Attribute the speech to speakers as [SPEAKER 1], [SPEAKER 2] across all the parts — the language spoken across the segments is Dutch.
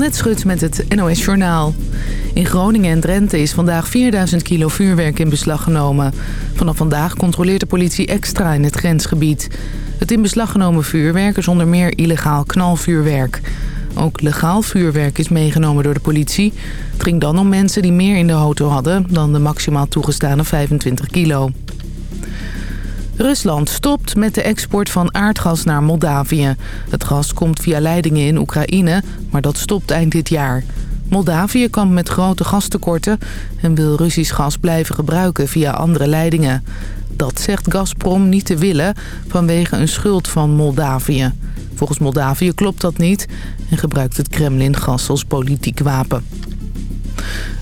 [SPEAKER 1] Annette Schut met het NOS Journaal. In Groningen en Drenthe is vandaag 4000 kilo vuurwerk in beslag genomen. Vanaf vandaag controleert de politie extra in het grensgebied. Het in beslag genomen vuurwerk is onder meer illegaal knalvuurwerk. Ook legaal vuurwerk is meegenomen door de politie. Het ging dan om mensen die meer in de auto hadden dan de maximaal toegestane 25 kilo. Rusland stopt met de export van aardgas naar Moldavië. Het gas komt via leidingen in Oekraïne, maar dat stopt eind dit jaar. Moldavië kampt met grote gastekorten en wil Russisch gas blijven gebruiken via andere leidingen. Dat zegt Gazprom niet te willen vanwege een schuld van Moldavië. Volgens Moldavië klopt dat niet en gebruikt het Kremlin gas als politiek wapen.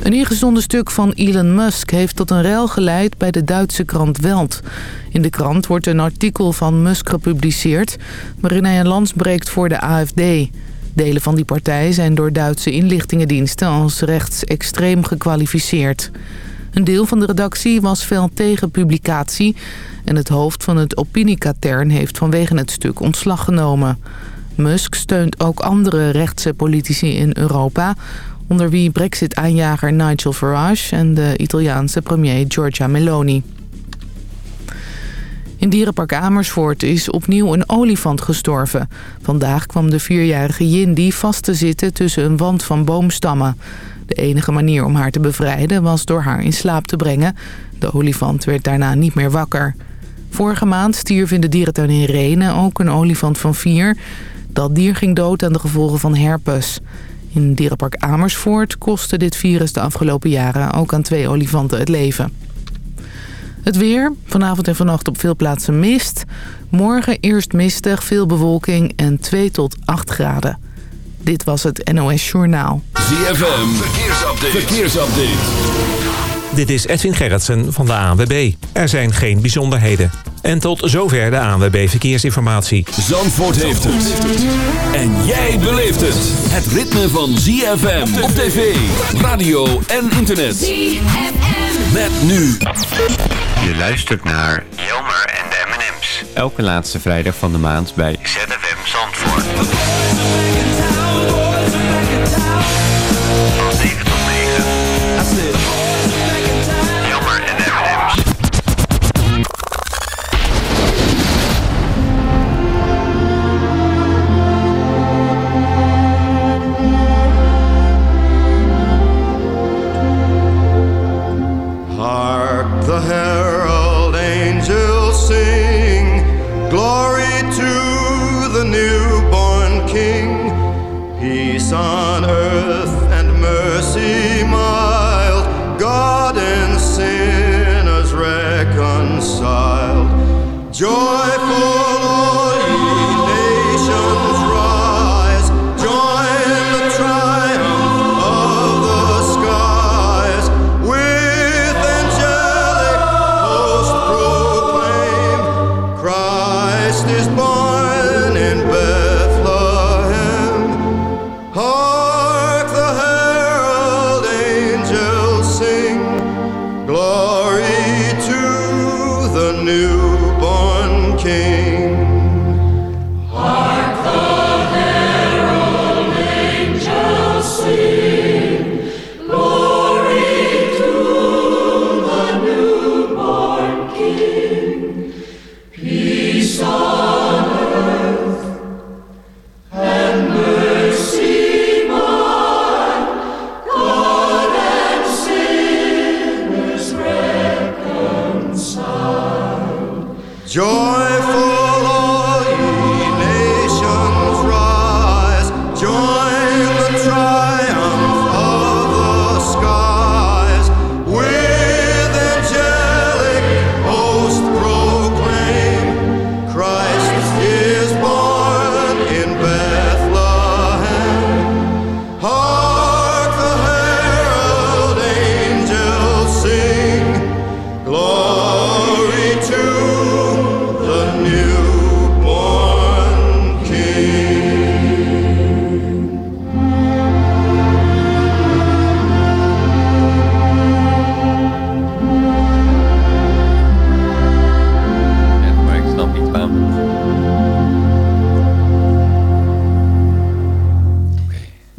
[SPEAKER 1] Een ingezonden stuk van Elon Musk heeft tot een rel geleid bij de Duitse krant Welt. In de krant wordt een artikel van Musk gepubliceerd... waarin hij een lans breekt voor de AFD. Delen van die partij zijn door Duitse inlichtingendiensten als rechtsextreem gekwalificeerd. Een deel van de redactie was fel tegen publicatie... en het hoofd van het opiniekatern heeft vanwege het stuk ontslag genomen. Musk steunt ook andere rechtse politici in Europa onder wie brexit-aanjager Nigel Farage en de Italiaanse premier Giorgia Meloni. In dierenpark Amersfoort is opnieuw een olifant gestorven. Vandaag kwam de vierjarige Yindi vast te zitten tussen een wand van boomstammen. De enige manier om haar te bevrijden was door haar in slaap te brengen. De olifant werd daarna niet meer wakker. Vorige maand stierf in de dierentuin in Renen ook een olifant van vier. Dat dier ging dood aan de gevolgen van herpes. In dierenpark Amersfoort kostte dit virus de afgelopen jaren ook aan twee olifanten het leven. Het weer. Vanavond en vannacht op veel plaatsen mist. Morgen eerst mistig, veel bewolking en 2 tot 8 graden. Dit was het NOS Journaal.
[SPEAKER 2] ZFM. Verkeersupdate. Verkeersupdate.
[SPEAKER 3] Dit is Edwin Gerritsen van de ANWB. Er zijn geen bijzonderheden. En tot zover de ANWB Verkeersinformatie.
[SPEAKER 2] Zandvoort heeft het. En jij beleeft het. Het ritme van ZFM op tv, radio en internet. ZFM. Met nu.
[SPEAKER 4] Je luistert naar Jelmer en de M&M's. Elke laatste vrijdag van de maand bij ZFM Zandvoort.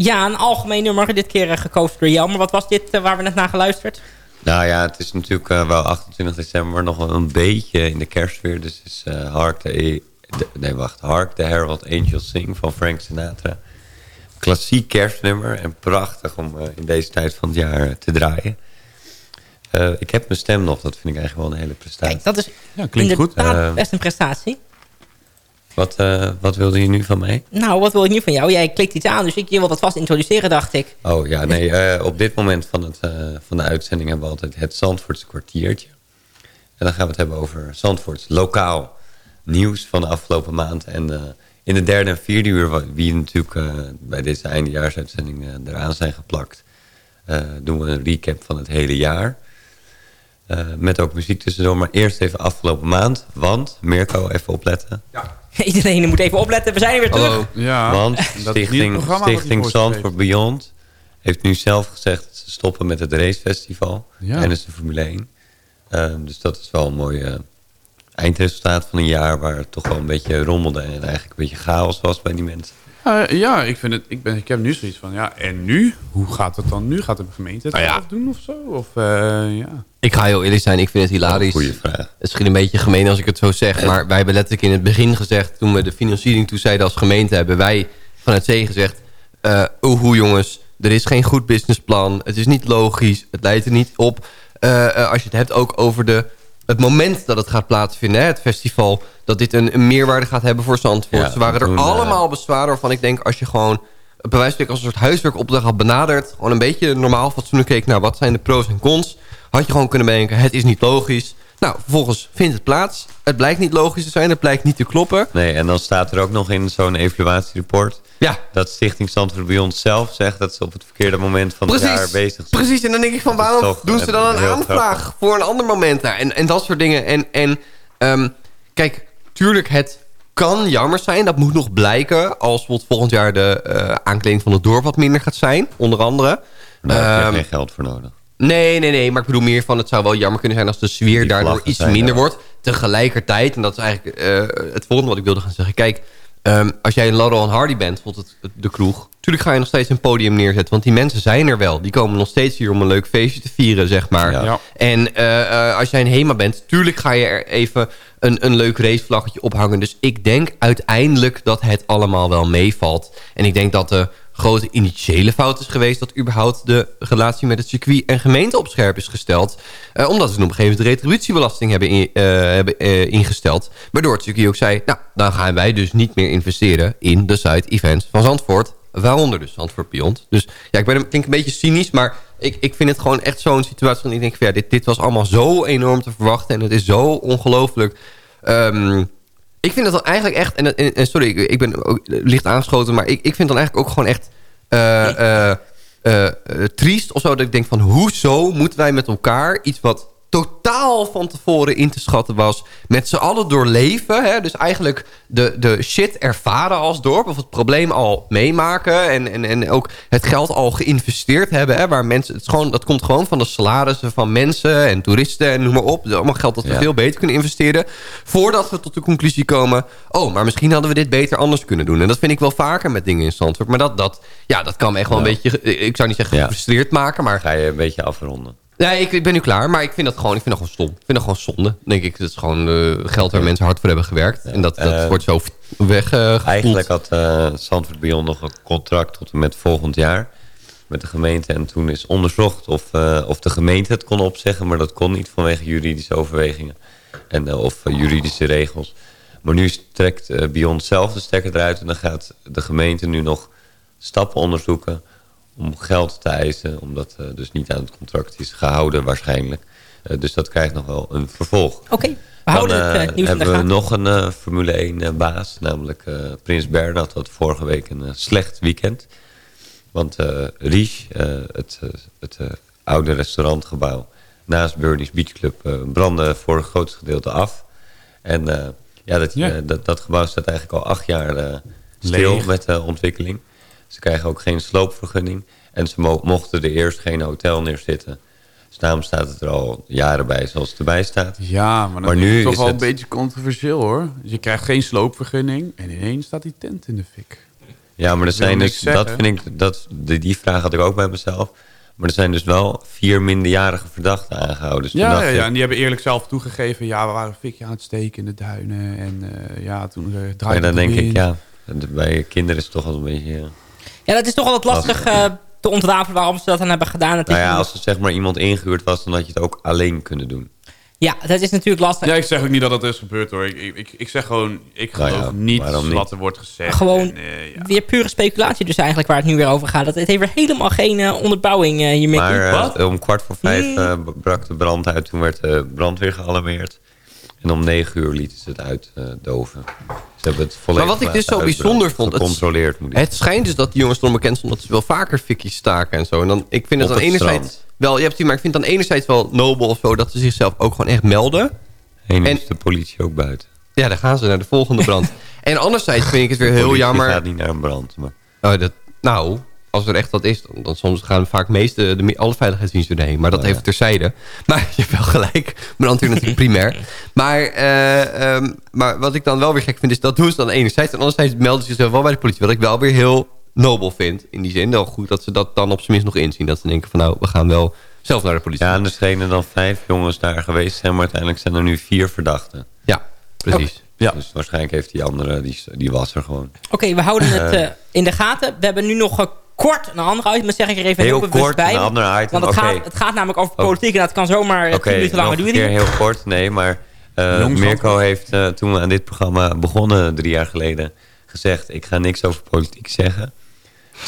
[SPEAKER 5] Ja, een algemeen nummer. Dit keer gekozen door jou. Maar wat was dit waar we net naar geluisterd?
[SPEAKER 4] Nou ja, het is natuurlijk wel 28 december nog een beetje in de kerstsfeer. Dus het is Hark the, nee, wacht, Hark the Herald Angels Sing van Frank Sinatra. Klassiek kerstnummer en prachtig om in deze tijd van het jaar te draaien. Uh, ik heb mijn stem nog, dat vind ik eigenlijk wel een hele prestatie.
[SPEAKER 5] Kijk, dat is ja, klinkt goed. Uh, best een prestatie.
[SPEAKER 4] Wat, uh, wat wilde je nu van mij?
[SPEAKER 5] Nou, wat wil ik nu van jou? Jij klikt iets aan, dus ik je wil dat vast introduceren, dacht ik.
[SPEAKER 4] Oh ja, nee, op dit moment van, het, van de uitzending hebben we altijd het Zandvoortse kwartiertje. En dan gaan we het hebben over Zandvoorts lokaal nieuws van de afgelopen maand. En in de derde en vierde uur, wie natuurlijk bij deze eindejaarsuitzending eraan zijn geplakt... doen we een recap van het hele jaar... Uh, met ook muziek tussendoor. Maar eerst even afgelopen maand. Want, Mirko, even opletten.
[SPEAKER 5] Ja. Iedereen moet even opletten. We zijn weer terug.
[SPEAKER 4] Ja, want Stichting, Stichting Zandvoort Beyond heeft nu zelf gezegd... dat ze stoppen met het racefestival ja. tijdens de Formule 1. Uh, ehm, dus dat is wel een mooi uh, eindresultaat van een jaar... waar het toch wel een beetje rommelde en eigenlijk een beetje chaos was bij die mensen.
[SPEAKER 6] Uh, ja, ik, vind het, ik, ben, ik heb nu zoiets van, ja, en nu? Hoe gaat het dan nu? Gaat de gemeente het nou doen of zo? Of, uh, ja.
[SPEAKER 7] Ik ga heel eerlijk zijn, ik vind het hilarisch.
[SPEAKER 4] Goeie vraag. Het
[SPEAKER 7] is misschien een beetje gemeen als ik het zo zeg, maar wij hebben letterlijk in het begin gezegd, toen we de financiering toezeiden als gemeente, hebben wij van het C gezegd, uh, hoe jongens, er is geen goed businessplan, het is niet logisch, het leidt er niet op. als je het hebt ook over de het moment dat het gaat plaatsvinden, het festival... dat dit een, een meerwaarde gaat hebben voor Zandvoort. Ze waren er allemaal bezwaren waarvan ik denk... als je gewoon bij wijze van als een soort huiswerkopdracht had benaderd... gewoon een beetje normaal fatsoenlijk keek naar wat zijn de pros en cons... had je gewoon kunnen bedenken, het is niet logisch... Nou, vervolgens vindt het plaats. Het blijkt niet logisch te zijn, het blijkt niet te kloppen.
[SPEAKER 4] Nee, en dan staat er ook nog in zo'n evaluatierapport... Ja. dat Stichting Zandvoort bij ons zelf zegt... dat ze op het verkeerde moment van het jaar bezig zijn.
[SPEAKER 7] Precies, en dan denk ik van waarom doen ze dan een aanvraag... voor een ander moment daar? En, en dat soort dingen. En, en um, kijk, tuurlijk, het kan jammer zijn. Dat moet nog blijken als bijvoorbeeld volgend jaar... de uh, aankleding van het dorp wat minder gaat zijn, onder andere.
[SPEAKER 4] Daar heb je um, geen geld voor nodig.
[SPEAKER 7] Nee, nee, nee. Maar ik bedoel meer van... het zou wel jammer kunnen zijn als de sfeer daardoor iets minder wordt. Tegelijkertijd, en dat is eigenlijk uh, het volgende wat ik wilde gaan zeggen. Kijk, um, als jij een Laurel en Hardy bent, bijvoorbeeld het, de kroeg... natuurlijk ga je nog steeds een podium neerzetten. Want die mensen zijn er wel. Die komen nog steeds hier om een leuk feestje te vieren, zeg maar. Ja. En uh, uh, als jij een HEMA bent, tuurlijk ga je er even een, een leuk racevlaggetje ophangen. Dus ik denk uiteindelijk dat het allemaal wel meevalt. En ik denk dat de grote initiële fout is geweest... dat überhaupt de relatie met het circuit en gemeente op scherp is gesteld. Uh, omdat ze op een gegeven moment de retributiebelasting hebben, uh, hebben uh, ingesteld. Waardoor het circuit ook zei... nou, dan gaan wij dus niet meer investeren in de side-events van Zandvoort. Waaronder dus Zandvoort Beyond. Dus ja, ik ben, denk een beetje cynisch... maar ik, ik vind het gewoon echt zo'n situatie... van ik denk van ja, dit, dit was allemaal zo enorm te verwachten... en het is zo ongelooflijk... Um, ik vind het dan eigenlijk echt... En, en, sorry, ik, ik, ben ook licht aangeschoten... maar ik, ik vind dan eigenlijk ook gewoon echt... Uh, uh, triest of zo. Dat ik denk van, hoezo moeten wij met elkaar iets wat totaal van tevoren in te schatten was. Met z'n allen doorleven. Hè? Dus eigenlijk de, de shit ervaren als dorp. Of het probleem al meemaken. En, en, en ook het geld al geïnvesteerd hebben. Hè? Waar mensen, het gewoon, dat komt gewoon van de salarissen van mensen en toeristen en noem maar op. Allemaal geld dat we veel beter kunnen investeren. Voordat we tot de conclusie komen. Oh, maar misschien hadden we dit beter anders kunnen doen. En dat vind ik wel vaker met dingen in Zandvoort. Maar dat, dat, ja, dat kan me echt wel een beetje... Ik zou niet zeggen gefrustreerd maken, maar...
[SPEAKER 4] Ga je een beetje afronden.
[SPEAKER 7] Ja, ik, ik, ben nu klaar, maar ik vind dat gewoon, ik vind dat gewoon stom. Ik vind dat gewoon zonde. Denk ik, dat is gewoon uh, geld waar mensen hard voor hebben gewerkt. En dat, dat uh, wordt zo weg. Uh,
[SPEAKER 4] eigenlijk had uh, Zandvoort Beyond nog een contract tot en met volgend jaar met de gemeente. En toen is onderzocht of, of de gemeente het kon opzeggen, maar dat kon niet vanwege juridische overwegingen en, of juridische regels. Maar nu trekt Beyond zelf de stekker eruit en dan gaat de gemeente nu nog stappen onderzoeken om geld te eisen. Omdat uh, dus niet aan het contract is gehouden waarschijnlijk. Uh, dus dat krijgt nog wel een vervolg.
[SPEAKER 5] Oké, okay. we houden
[SPEAKER 4] Dan,
[SPEAKER 5] het uh,
[SPEAKER 4] hebben we nog een Formule 1 baas. Namelijk Prins Bernhard had vorige week een slecht weekend. Want Ries, het, het oude restaurantgebouw naast Bernie's Beach Club, brandde voor een groot gedeelte af. En ja, dat, ja. dat, dat, gebouw staat eigenlijk al acht jaar stil Leeg. met de ontwikkeling. Ze krijgen ook geen sloopvergunning. En ze mo mochten er eerst geen hotel neerzitten. Dus daarom staat het er al jaren bij zoals het erbij staat.
[SPEAKER 6] Ja, maar, dat nu is toch wel het... een beetje controversieel hoor. Je krijgt geen sloopvergunning en ineens staat die tent in de fik.
[SPEAKER 4] Ja, maar er zijn dus, dat vind ik, dat, die, vraag had ik ook bij mezelf. Maar er zijn dus wel vier minderjarige verdachten aangehouden. Dus
[SPEAKER 6] Ja, ja, en die hebben eerlijk zelf toegegeven... ja, we waren een fikje aan het steken in de duinen. En eh, ja, toen uh,
[SPEAKER 4] Maar
[SPEAKER 6] draaide
[SPEAKER 4] dan
[SPEAKER 6] de
[SPEAKER 4] denk ik, ja, bij kinderen is het toch wel een beetje... eh,
[SPEAKER 5] Ja, dat is toch altijd lastig eh, te ontrafelen waarom ze dat dan hebben gedaan. Is
[SPEAKER 4] Nou ja, als er zeg maar iemand ingehuurd was, dan had je het ook alleen kunnen doen.
[SPEAKER 5] ja, dat is natuurlijk lastig.
[SPEAKER 6] Ja, ik zeg ook niet dat dat is gebeurd hoor. Ik, ik, ik, zeg gewoon, ik
[SPEAKER 4] Nou
[SPEAKER 6] geloof
[SPEAKER 4] ja,
[SPEAKER 6] niet wat er wordt gezegd.
[SPEAKER 5] Gewoon
[SPEAKER 6] En, eh, ja.
[SPEAKER 5] weer pure speculatie dus eigenlijk waar het nu weer over gaat. Dat, het heeft weer helemaal geen eh, onderbouwing eh, hiermee.
[SPEAKER 4] Maar
[SPEAKER 6] Wat?
[SPEAKER 4] om kwart voor vijf
[SPEAKER 5] Hmm.
[SPEAKER 4] eh, brak de brand uit. Toen werd de brandweer gealarmeerd. En om negen uur lieten ze het uitdoven. Ze hebben het volledig
[SPEAKER 7] Maar wat ik dus zo bijzonder vond, het-
[SPEAKER 4] moet
[SPEAKER 7] Het schijnt dus dat die jongens erom bekend stonden... dat ze wel vaker fikjes staken en zo. En dan, ik vind het
[SPEAKER 4] Op
[SPEAKER 7] dan
[SPEAKER 4] het
[SPEAKER 7] enerzijds...
[SPEAKER 4] strand.
[SPEAKER 7] Wel, je hebt die, maar ik vind het dan enerzijds wel nobel of zo... dat ze zichzelf ook gewoon echt melden.
[SPEAKER 4] En is de politie ook buiten.
[SPEAKER 7] Ja, dan gaan ze naar de volgende brand. en anderzijds vind ik het weer heel
[SPEAKER 4] politie
[SPEAKER 7] jammer...
[SPEAKER 4] gaat niet naar een brand. Maar
[SPEAKER 7] Oh, dat, nou, als er echt wat is, dan, dan soms gaan vaak meeste, de, alle veiligheidsdiensten erheen. Maar dat
[SPEAKER 4] Oh, ja.
[SPEAKER 7] even terzijde. Maar je hebt wel gelijk. Brandweer natuurlijk primair. Maar, eh, ehm, maar wat ik dan wel weer gek vind, is dat doen ze dan enerzijds. En anderzijds melden ze zichzelf wel bij de politie. Wat ik wel weer heel nobel vind. In die zin, wel goed dat ze dat dan op zijn minst nog inzien. Dat ze denken van nou, we gaan wel zelf naar de politie.
[SPEAKER 4] ja, en er schenen dan vijf jongens daar geweest zijn. Maar uiteindelijk zijn er nu vier verdachten.
[SPEAKER 7] Ja, precies.
[SPEAKER 6] Ja.
[SPEAKER 4] Dus waarschijnlijk heeft die andere, die, die was er gewoon.
[SPEAKER 5] Oké, we houden het eh, in de gaten. We hebben nu nog eh, kort een andere item. Dat zeg ik er even heel,
[SPEAKER 4] kort,
[SPEAKER 5] bij.
[SPEAKER 4] een ander item,
[SPEAKER 5] Want het,
[SPEAKER 4] oké.
[SPEAKER 5] gaat, het gaat namelijk over politiek. En dat kan zomaar eh,
[SPEAKER 4] Oké,
[SPEAKER 5] tien minuten langer duren.
[SPEAKER 4] keer heel kort. Nee, maar eh,
[SPEAKER 6] Jongs
[SPEAKER 4] Mirko heeft eh, toen we aan dit programma begonnen drie jaar geleden gezegd... ik ga niks over politiek zeggen.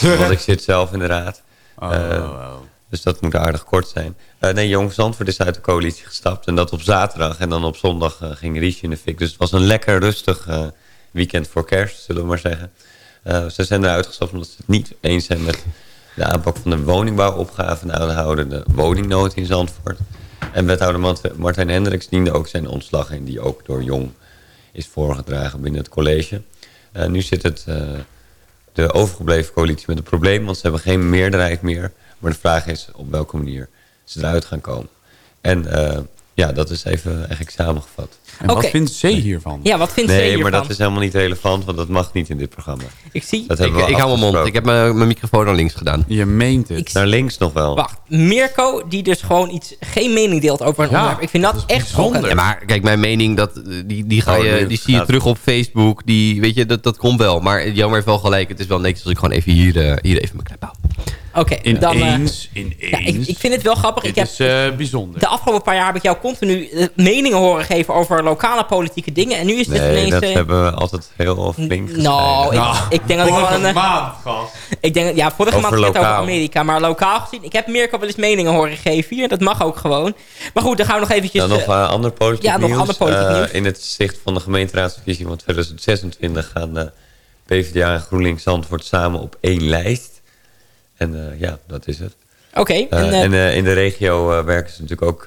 [SPEAKER 4] Want ik zit zelf in de raad.
[SPEAKER 6] Oh,
[SPEAKER 4] Eh,
[SPEAKER 6] oh.
[SPEAKER 4] Dus dat moet aardig kort zijn. Eh, nee, Jong Zandvoort is uit de coalitie gestapt. En dat op zaterdag. En dan op zondag ging Riesje in de fik. Dus het was een lekker rustig eh, weekend voor kerst, zullen we maar zeggen. Eh, ze zijn eruit gestapt omdat ze het niet eens zijn met de aanpak van de woningbouwopgave. Houden de woningnood in Zandvoort. En wethouder Mart- Martijn Hendricks diende ook zijn ontslag in. Die ook door Jong is voorgedragen binnen het college. Eh, nu zit het... eh, de overgebleven coalitie met een probleem. Want ze hebben geen meerderheid meer. Maar de vraag is op welke manier ze eruit gaan komen. En ja, dat is even eigenlijk samengevat.
[SPEAKER 6] En
[SPEAKER 5] Oké.
[SPEAKER 6] wat vindt Zee hiervan?
[SPEAKER 5] Ja, wat vindt zij
[SPEAKER 4] Nee,
[SPEAKER 5] hiervan?
[SPEAKER 4] maar dat is helemaal niet relevant. Want dat mag niet in dit programma.
[SPEAKER 5] Ik zie...
[SPEAKER 4] Dat
[SPEAKER 7] Ik,
[SPEAKER 4] hebben we
[SPEAKER 7] ik hou mijn mond.
[SPEAKER 4] afgesproken.
[SPEAKER 7] Ik heb mijn, mijn microfoon naar links gedaan.
[SPEAKER 6] Je meent het.
[SPEAKER 5] Ik-
[SPEAKER 4] Naar links nog wel.
[SPEAKER 5] Wacht, Mirko die dus gewoon iets, geen mening deelt over een
[SPEAKER 6] Ja,
[SPEAKER 5] onderwerp. Ik vind dat, echt schokkend.
[SPEAKER 7] Ja, maar kijk, mijn mening, dat, die, die, ga
[SPEAKER 4] Oh,
[SPEAKER 7] je, die zie je terug op Facebook. Die, weet je, dat, dat komt wel. Maar Jammer heeft wel gelijk. Het is wel netjes als ik gewoon even hier, eh, hier even mijn knip hou.
[SPEAKER 5] Oké,
[SPEAKER 6] In
[SPEAKER 5] dan... eh,
[SPEAKER 6] eens, in
[SPEAKER 5] ja,
[SPEAKER 6] eens.
[SPEAKER 5] ik, ik vind het wel grappig.
[SPEAKER 6] Dit
[SPEAKER 5] Ik heb,
[SPEAKER 6] is eh, bijzonder.
[SPEAKER 5] de afgelopen paar jaar heb ik jou continu eh, meningen horen geven over lokale politieke dingen. En nu is dit
[SPEAKER 4] Nee,
[SPEAKER 5] ineens...
[SPEAKER 4] dat
[SPEAKER 5] eh,
[SPEAKER 4] hebben we altijd heel flink gestreden.
[SPEAKER 5] nou, ik, ik denk dat ik wel een... eh,
[SPEAKER 6] maand, gast.
[SPEAKER 5] Ik denk, ja, vorige
[SPEAKER 4] Over
[SPEAKER 5] maand ging het over. Amerika. Maar lokaal gezien, ik heb Mirko wel eens meningen horen geven hier. Dat mag ook gewoon. Maar goed, dan gaan we nog eventjes...
[SPEAKER 4] Dan nog
[SPEAKER 5] eh,
[SPEAKER 4] uh, ander politiek
[SPEAKER 5] ja, nog
[SPEAKER 4] nieuws.
[SPEAKER 5] ander politiek
[SPEAKER 4] Eh,
[SPEAKER 5] nieuws.
[SPEAKER 4] In het zicht van de gemeenteraadsverkiezing van 2026 gaan de PvdA en GroenLinks Zandvoort samen op één lijst. En eh, ja, dat is het.
[SPEAKER 5] Oké,
[SPEAKER 4] Eh,
[SPEAKER 5] en, eh,
[SPEAKER 4] en in de regio werken ze natuurlijk ook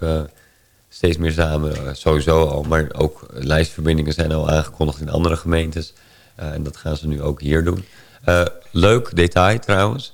[SPEAKER 4] steeds meer samen, sowieso al. Maar ook lijstverbindingen zijn al aangekondigd in andere gemeentes. En dat gaan ze nu ook hier doen. Leuk detail trouwens.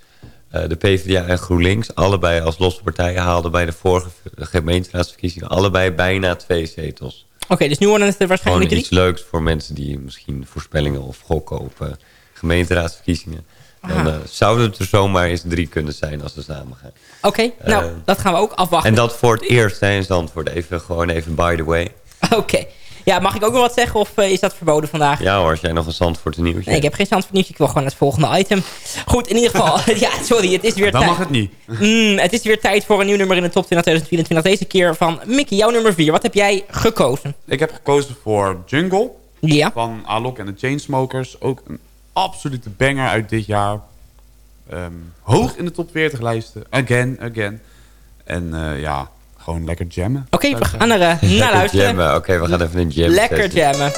[SPEAKER 4] De PvdA en GroenLinks, allebei als losse partijen... haalden bij de vorige gemeenteraadsverkiezingen... allebei bijna twee zetels.
[SPEAKER 5] Oké, dus nu worden het er
[SPEAKER 4] Gewoon
[SPEAKER 5] waarschijnlijk drie.
[SPEAKER 4] iets leuks voor mensen die misschien voorspellingen of gokken op gemeenteraadsverkiezingen. Dan eh, zouden het er zomaar eens drie kunnen zijn als ze samen gaan.
[SPEAKER 5] Oké, nou,
[SPEAKER 4] Eh,
[SPEAKER 5] dat gaan we ook afwachten.
[SPEAKER 4] En dat voor het eerst hè, in Zandvoort. Even, gewoon even by the way.
[SPEAKER 5] Oké. Ja, mag ik ook nog wat zeggen of eh, is dat verboden vandaag?
[SPEAKER 4] Ja hoor, als jij nog een Zandvoort nieuwtje
[SPEAKER 5] Nee, ik heb geen stand van nieuwtje. Ik wil gewoon het volgende item. Goed, in ieder geval. ja, sorry, het is weer
[SPEAKER 6] Dan
[SPEAKER 5] tijd.
[SPEAKER 6] mag het niet.
[SPEAKER 5] Mm, het is weer tijd voor een nieuw nummer in de top 20 2024. Deze keer van Mickey, jouw nummer 4. Wat heb jij gekozen?
[SPEAKER 6] Ik heb gekozen voor Jungle
[SPEAKER 5] Ja.
[SPEAKER 6] van Alok en de Chainsmokers. Ook een absolute banger uit dit jaar. Ehm, hoog in de top 40 lijsten. Again, again. En eh, ja, gewoon lekker jammen.
[SPEAKER 5] Oké,
[SPEAKER 6] zou
[SPEAKER 5] we gaan er eh, naar luisteren.
[SPEAKER 4] jammen. Oké, we gaan even een jam
[SPEAKER 5] Lekker jammen.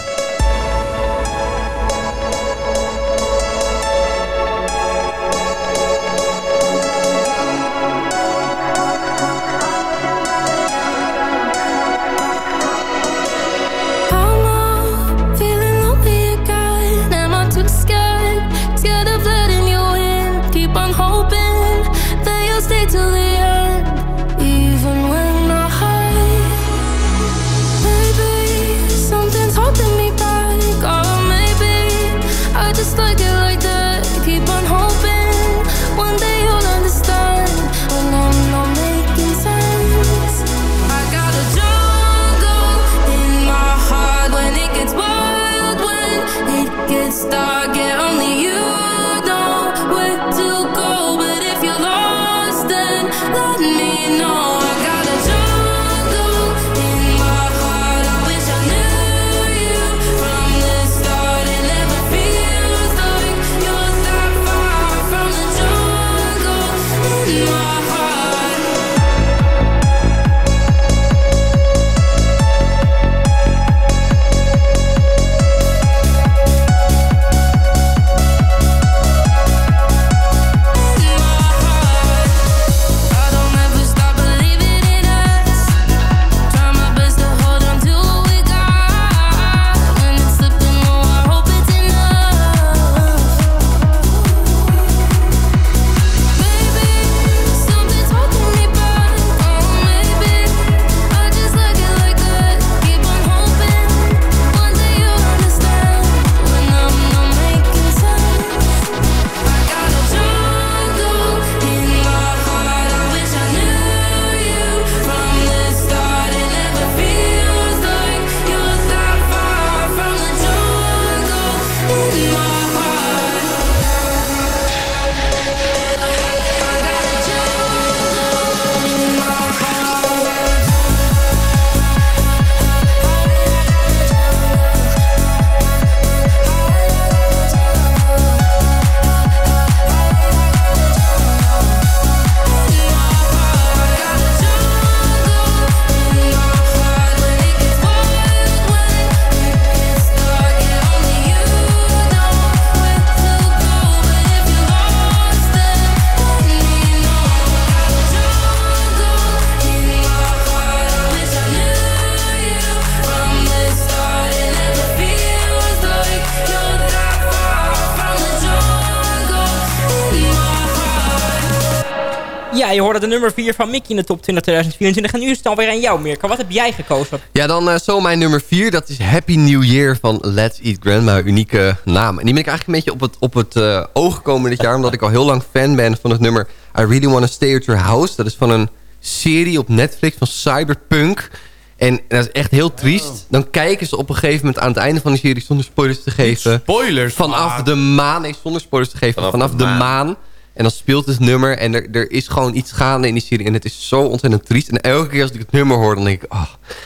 [SPEAKER 5] Je hoorde de nummer 4 van Mickey in de top 20 2024. En nu is het alweer aan jou, Mirka. Wat heb jij gekozen?
[SPEAKER 7] Ja, dan uh, zo mijn nummer 4. Dat is Happy New Year van Let's Eat Grandma. Unieke naam. En die ben ik eigenlijk een beetje op het, op het uh, oog gekomen dit jaar. Omdat ik al heel lang fan ben van het nummer I Really Wanna Stay At Your House. Dat is van een serie op Netflix van Cyberpunk. En, en dat is echt heel triest. Dan kijken ze op een gegeven moment aan het einde van de serie... zonder spoilers te geven.
[SPEAKER 6] Spoilers?
[SPEAKER 7] Vanaf de maan. Nee, zonder spoilers te geven. Vanaf, vanaf de, de maan. En dan speelt het nummer en er, er is gewoon iets gaande in die serie. En het is zo ontzettend triest. En elke keer als ik het nummer hoor, dan denk ik... Oh.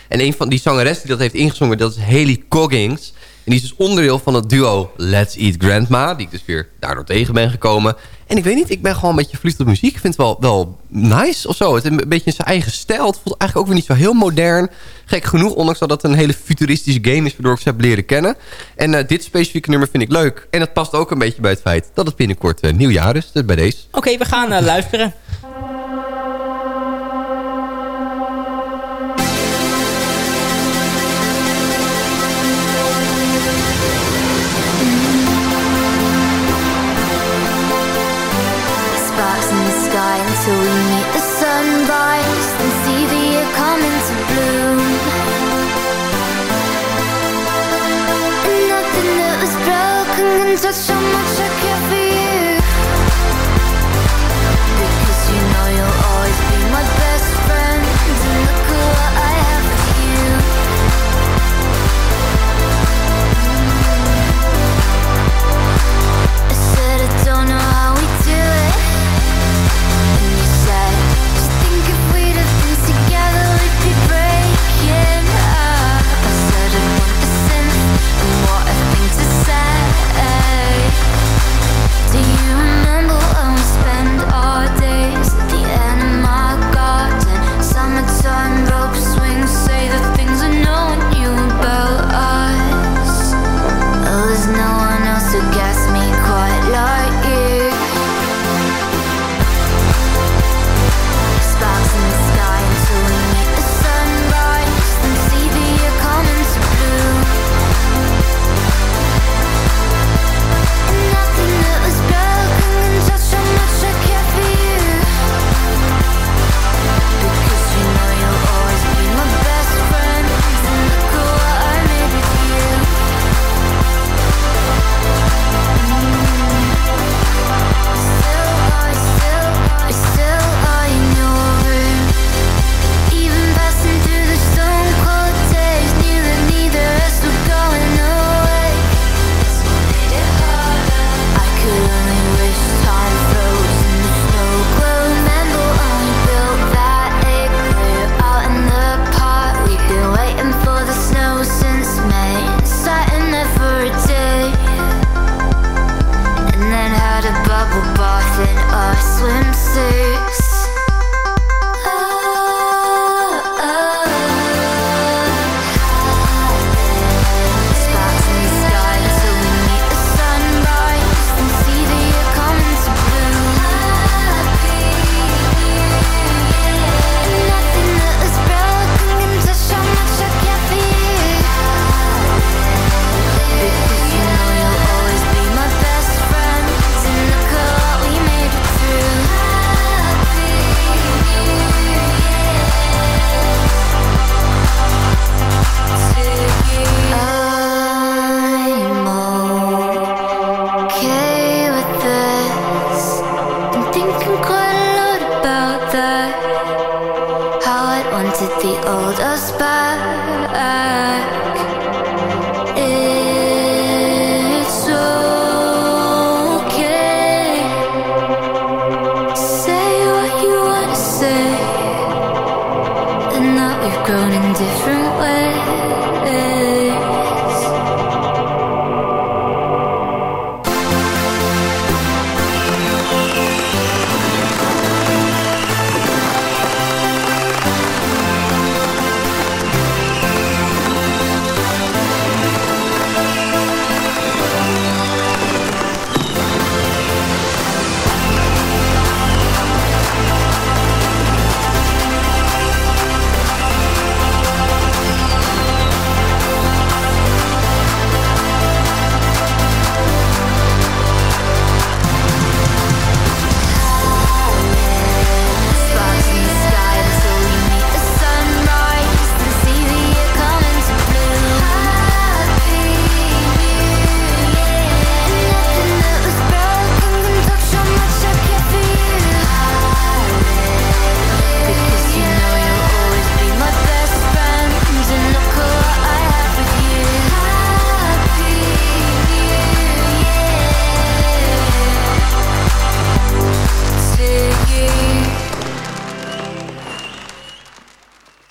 [SPEAKER 7] En een van die zangeressen die dat heeft ingezongen, dat is Haley Coggins. En die is dus onderdeel van het duo Let's Eat Grandma. Die ik dus weer daardoor tegen ben gekomen. En ik weet niet, ik ben gewoon een beetje verliefd op muziek. Ik vind het wel, wel nice of zo. Het is een beetje in zijn eigen stijl. Het voelt eigenlijk ook weer niet zo heel modern. Gek genoeg, ondanks dat het een hele futuristische game is... waardoor ik ze heb leren kennen. En uh, dit specifieke nummer vind ik leuk. En dat past ook een beetje bij het feit dat het binnenkort uh, nieuwjaar is. Dus bij deze.
[SPEAKER 5] Oké, we gaan uh, luisteren.
[SPEAKER 8] Touch so much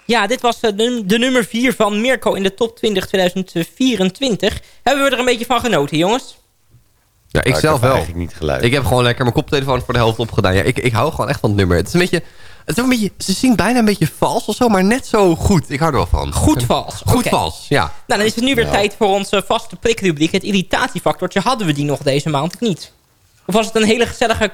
[SPEAKER 5] Ja, dit was eh, de, de nummer 4 van Mirko in de top 20 2024. Hebben we er een beetje van genoten, jongens?
[SPEAKER 7] Ja, ik zelf
[SPEAKER 4] heb
[SPEAKER 7] wel.
[SPEAKER 4] eigenlijk niet geluisterd.
[SPEAKER 7] Ik heb gewoon lekker mijn koptelefoon voor de helft opgedaan. Ja, ik, ik hou gewoon echt van het nummer. Het is een beetje... Het is een beetje ze zingt bijna een beetje vals of zo, maar net zo goed. Ik hou er wel van.
[SPEAKER 5] Goed vals.
[SPEAKER 7] Goed vals, ja.
[SPEAKER 5] Nou, dan is het nu weer tijd voor onze vaste prikrubriek. Het irritatiefactortje. Hadden we die nog deze maand of niet? Of was het een hele gezellige,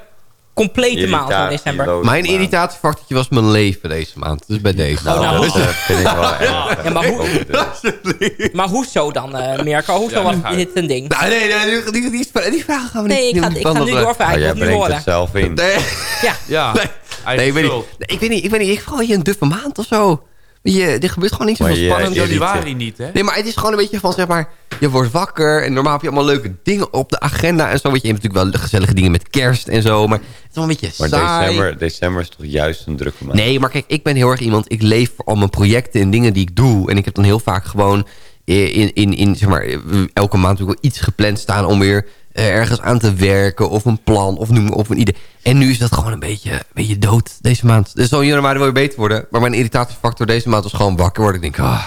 [SPEAKER 5] complete maand van december?
[SPEAKER 7] Mijn irritatiefactortje was mijn leven deze maand. Dus bij deze.
[SPEAKER 4] Nou,
[SPEAKER 5] nou,
[SPEAKER 4] dat
[SPEAKER 5] hoe-
[SPEAKER 4] vind ik wel erg.
[SPEAKER 5] Ja, maar hoe-. Maar hoezo dan, eh Mirko? Hoezo
[SPEAKER 6] Ja,
[SPEAKER 5] was dit een ding?
[SPEAKER 7] Nou, nee, nee, die, die, die, die vragen gaan we niet
[SPEAKER 5] Nee, ik ga, ik ga nu doorvragen.
[SPEAKER 4] Maar
[SPEAKER 5] Ik
[SPEAKER 4] jij brengt
[SPEAKER 5] horen.
[SPEAKER 4] het zelf in.
[SPEAKER 7] Nee,
[SPEAKER 5] Ja,
[SPEAKER 6] Ja,
[SPEAKER 7] nee, ik weet niet. ik weet niet. Ik weet niet. Ik heb gewoon een duffe maand of zo. Je, er gebeurt gewoon niet
[SPEAKER 4] Maar
[SPEAKER 7] zoveel
[SPEAKER 4] je-
[SPEAKER 7] spannend.
[SPEAKER 4] je-
[SPEAKER 6] Januari niet, hè?
[SPEAKER 7] Nee, maar het is gewoon een beetje van, zeg maar... Je wordt wakker en normaal heb je allemaal leuke dingen op de agenda en zo. Weet je, je hebt natuurlijk wel gezellige dingen met kerst en zo. Maar het is wel een beetje
[SPEAKER 4] Maar
[SPEAKER 7] saai.
[SPEAKER 4] december, december is toch juist een drukke maand?
[SPEAKER 7] Nee, maar kijk, ik ben heel erg iemand... Ik leef voor al mijn projecten en dingen die ik doe. En ik heb dan heel vaak gewoon... In, in, in, zeg maar, elke maand natuurlijk wel iets gepland staan... om weer ergens aan te werken of een plan of noem op een idee. En nu is dat gewoon een beetje, een beetje dood deze maand. Dus zo in januari wil je beter worden. Maar mijn irritatiefactor deze maand was gewoon wakker worden. Ik denk, ah,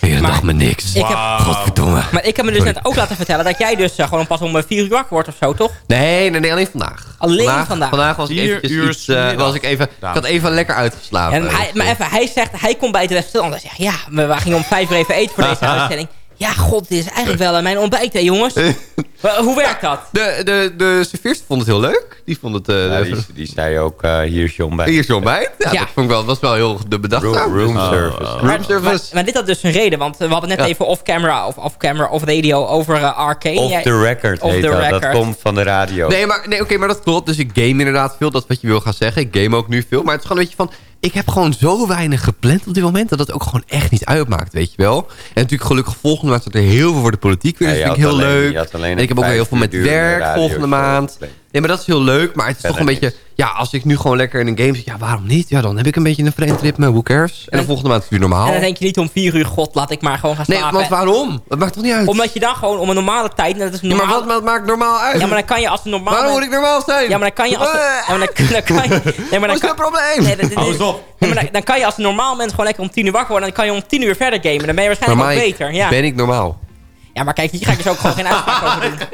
[SPEAKER 7] weer een
[SPEAKER 5] Maar
[SPEAKER 7] dag met niks.
[SPEAKER 5] ik heb,
[SPEAKER 7] Godverdomme.
[SPEAKER 5] maar ik heb me dus
[SPEAKER 7] Sorry.
[SPEAKER 5] net ook laten vertellen dat jij dus eh, gewoon pas om eh, vier uur wakker wordt of zo, toch?
[SPEAKER 7] Nee, nee, nee, alleen vandaag.
[SPEAKER 5] Alleen
[SPEAKER 7] vandaag?
[SPEAKER 5] vandaag.
[SPEAKER 7] Vandaag was ik eventjes
[SPEAKER 6] uur
[SPEAKER 7] iets, eh, was ik even, ik had even lekker uitgeslapen.
[SPEAKER 5] En hij, maar even, hij zegt, hij komt bij het restaurant en zegt, ja, we we gingen om vijf uur even eten voor deze uitzending. Ja, god, dit is eigenlijk wel eh, mijn ontbijt, hè, jongens. Maar Hoe werkt dat?
[SPEAKER 7] De, de, de serveerster vond het heel leuk. Die vond het... eh
[SPEAKER 4] Ja, die, die zei ook, eh, hier is je ontbijt.
[SPEAKER 7] hier is je ontbijt. Ja,
[SPEAKER 5] Ja.
[SPEAKER 7] dat vond ik wel, was wel heel de bedacht.
[SPEAKER 4] Room, room service.
[SPEAKER 7] Room
[SPEAKER 5] Maar,
[SPEAKER 7] service.
[SPEAKER 5] maar dit had dus een reden, want we hadden net
[SPEAKER 7] Ja.
[SPEAKER 5] even off-camera of off-camera of radio over eh, Arcane.
[SPEAKER 4] Off the record
[SPEAKER 5] Off
[SPEAKER 4] heet
[SPEAKER 5] the
[SPEAKER 4] dat. Dat
[SPEAKER 5] record.
[SPEAKER 4] komt van de radio.
[SPEAKER 7] Nee, maar, nee, oké, maar dat klopt. Dus ik game inderdaad veel. Dat is wat je wil gaan zeggen. Ik game ook nu veel. Maar het is gewoon een beetje van... Ik heb gewoon zo weinig gepland op dit moment... dat het ook gewoon echt niet uitmaakt, weet je wel. En natuurlijk gelukkig volgende maand staat er heel veel voor de politiek weer.
[SPEAKER 4] Ja,
[SPEAKER 7] dus dat vind ik heel leuk. En ik heb ook heel veel met werk volgende maand.
[SPEAKER 4] gepland.
[SPEAKER 7] Nee, maar dat is heel leuk. Maar het is toch een beetje... Ja, als ik nu gewoon lekker in een game zit... Ja, waarom niet? Ja, dan heb ik een beetje een vreemd ritme. Who cares? En de volgende maand is het weer normaal.
[SPEAKER 5] En dan denk je niet om vier uur, god, laat ik maar gewoon gaan
[SPEAKER 7] Nee,
[SPEAKER 5] slapen.
[SPEAKER 7] want waarom? Dat maakt toch niet uit?
[SPEAKER 5] Omdat je dan gewoon om een normale tijd... Dat is een
[SPEAKER 7] Ja, maar
[SPEAKER 5] normale-
[SPEAKER 7] wat, maakt normaal uit?
[SPEAKER 5] Ja, maar dan kan je als een normaal...
[SPEAKER 7] Waarom moet ik normaal zijn?
[SPEAKER 5] Ja, maar dan kan je als...
[SPEAKER 7] Eh,
[SPEAKER 5] Ja, maar dan, dan kan je... Nee, maar
[SPEAKER 7] Wat
[SPEAKER 5] dan
[SPEAKER 7] is
[SPEAKER 5] kan,
[SPEAKER 7] het probleem?
[SPEAKER 5] Nee, dat- is-
[SPEAKER 6] op.
[SPEAKER 5] nee, maar dan, dan kan je als een normaal mens gewoon lekker om tien uur wakker worden. En dan kan je om tien uur verder gamen. Dan ben je
[SPEAKER 7] maar
[SPEAKER 5] waarschijnlijk ook beter. Ja.
[SPEAKER 7] ben ik normaal?
[SPEAKER 5] Ja, maar kijk, hier ga ik dus ook gewoon geen uitspraak over doen.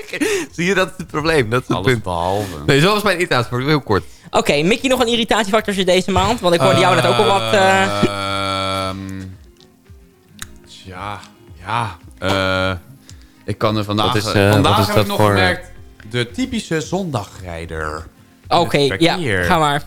[SPEAKER 7] Zie je, dat is het probleem. Dat is het
[SPEAKER 6] Alles
[SPEAKER 7] punt.
[SPEAKER 6] behalve.
[SPEAKER 7] Nee, zo was mijn irritatie voor heel kort.
[SPEAKER 5] Oké, Mickey, nog een irritatiefactor deze maand? Want ik hoorde jou net ook al wat... eh,
[SPEAKER 6] Ehm, ja, ja. eh, ik kan er vandaag...
[SPEAKER 4] Wat is, eh,
[SPEAKER 6] vandaag
[SPEAKER 4] wat is
[SPEAKER 6] heb
[SPEAKER 4] dat
[SPEAKER 6] ik nog
[SPEAKER 4] voor-
[SPEAKER 6] gemerkt... De typische zondagrijder.
[SPEAKER 5] Oké, ja, ga maar.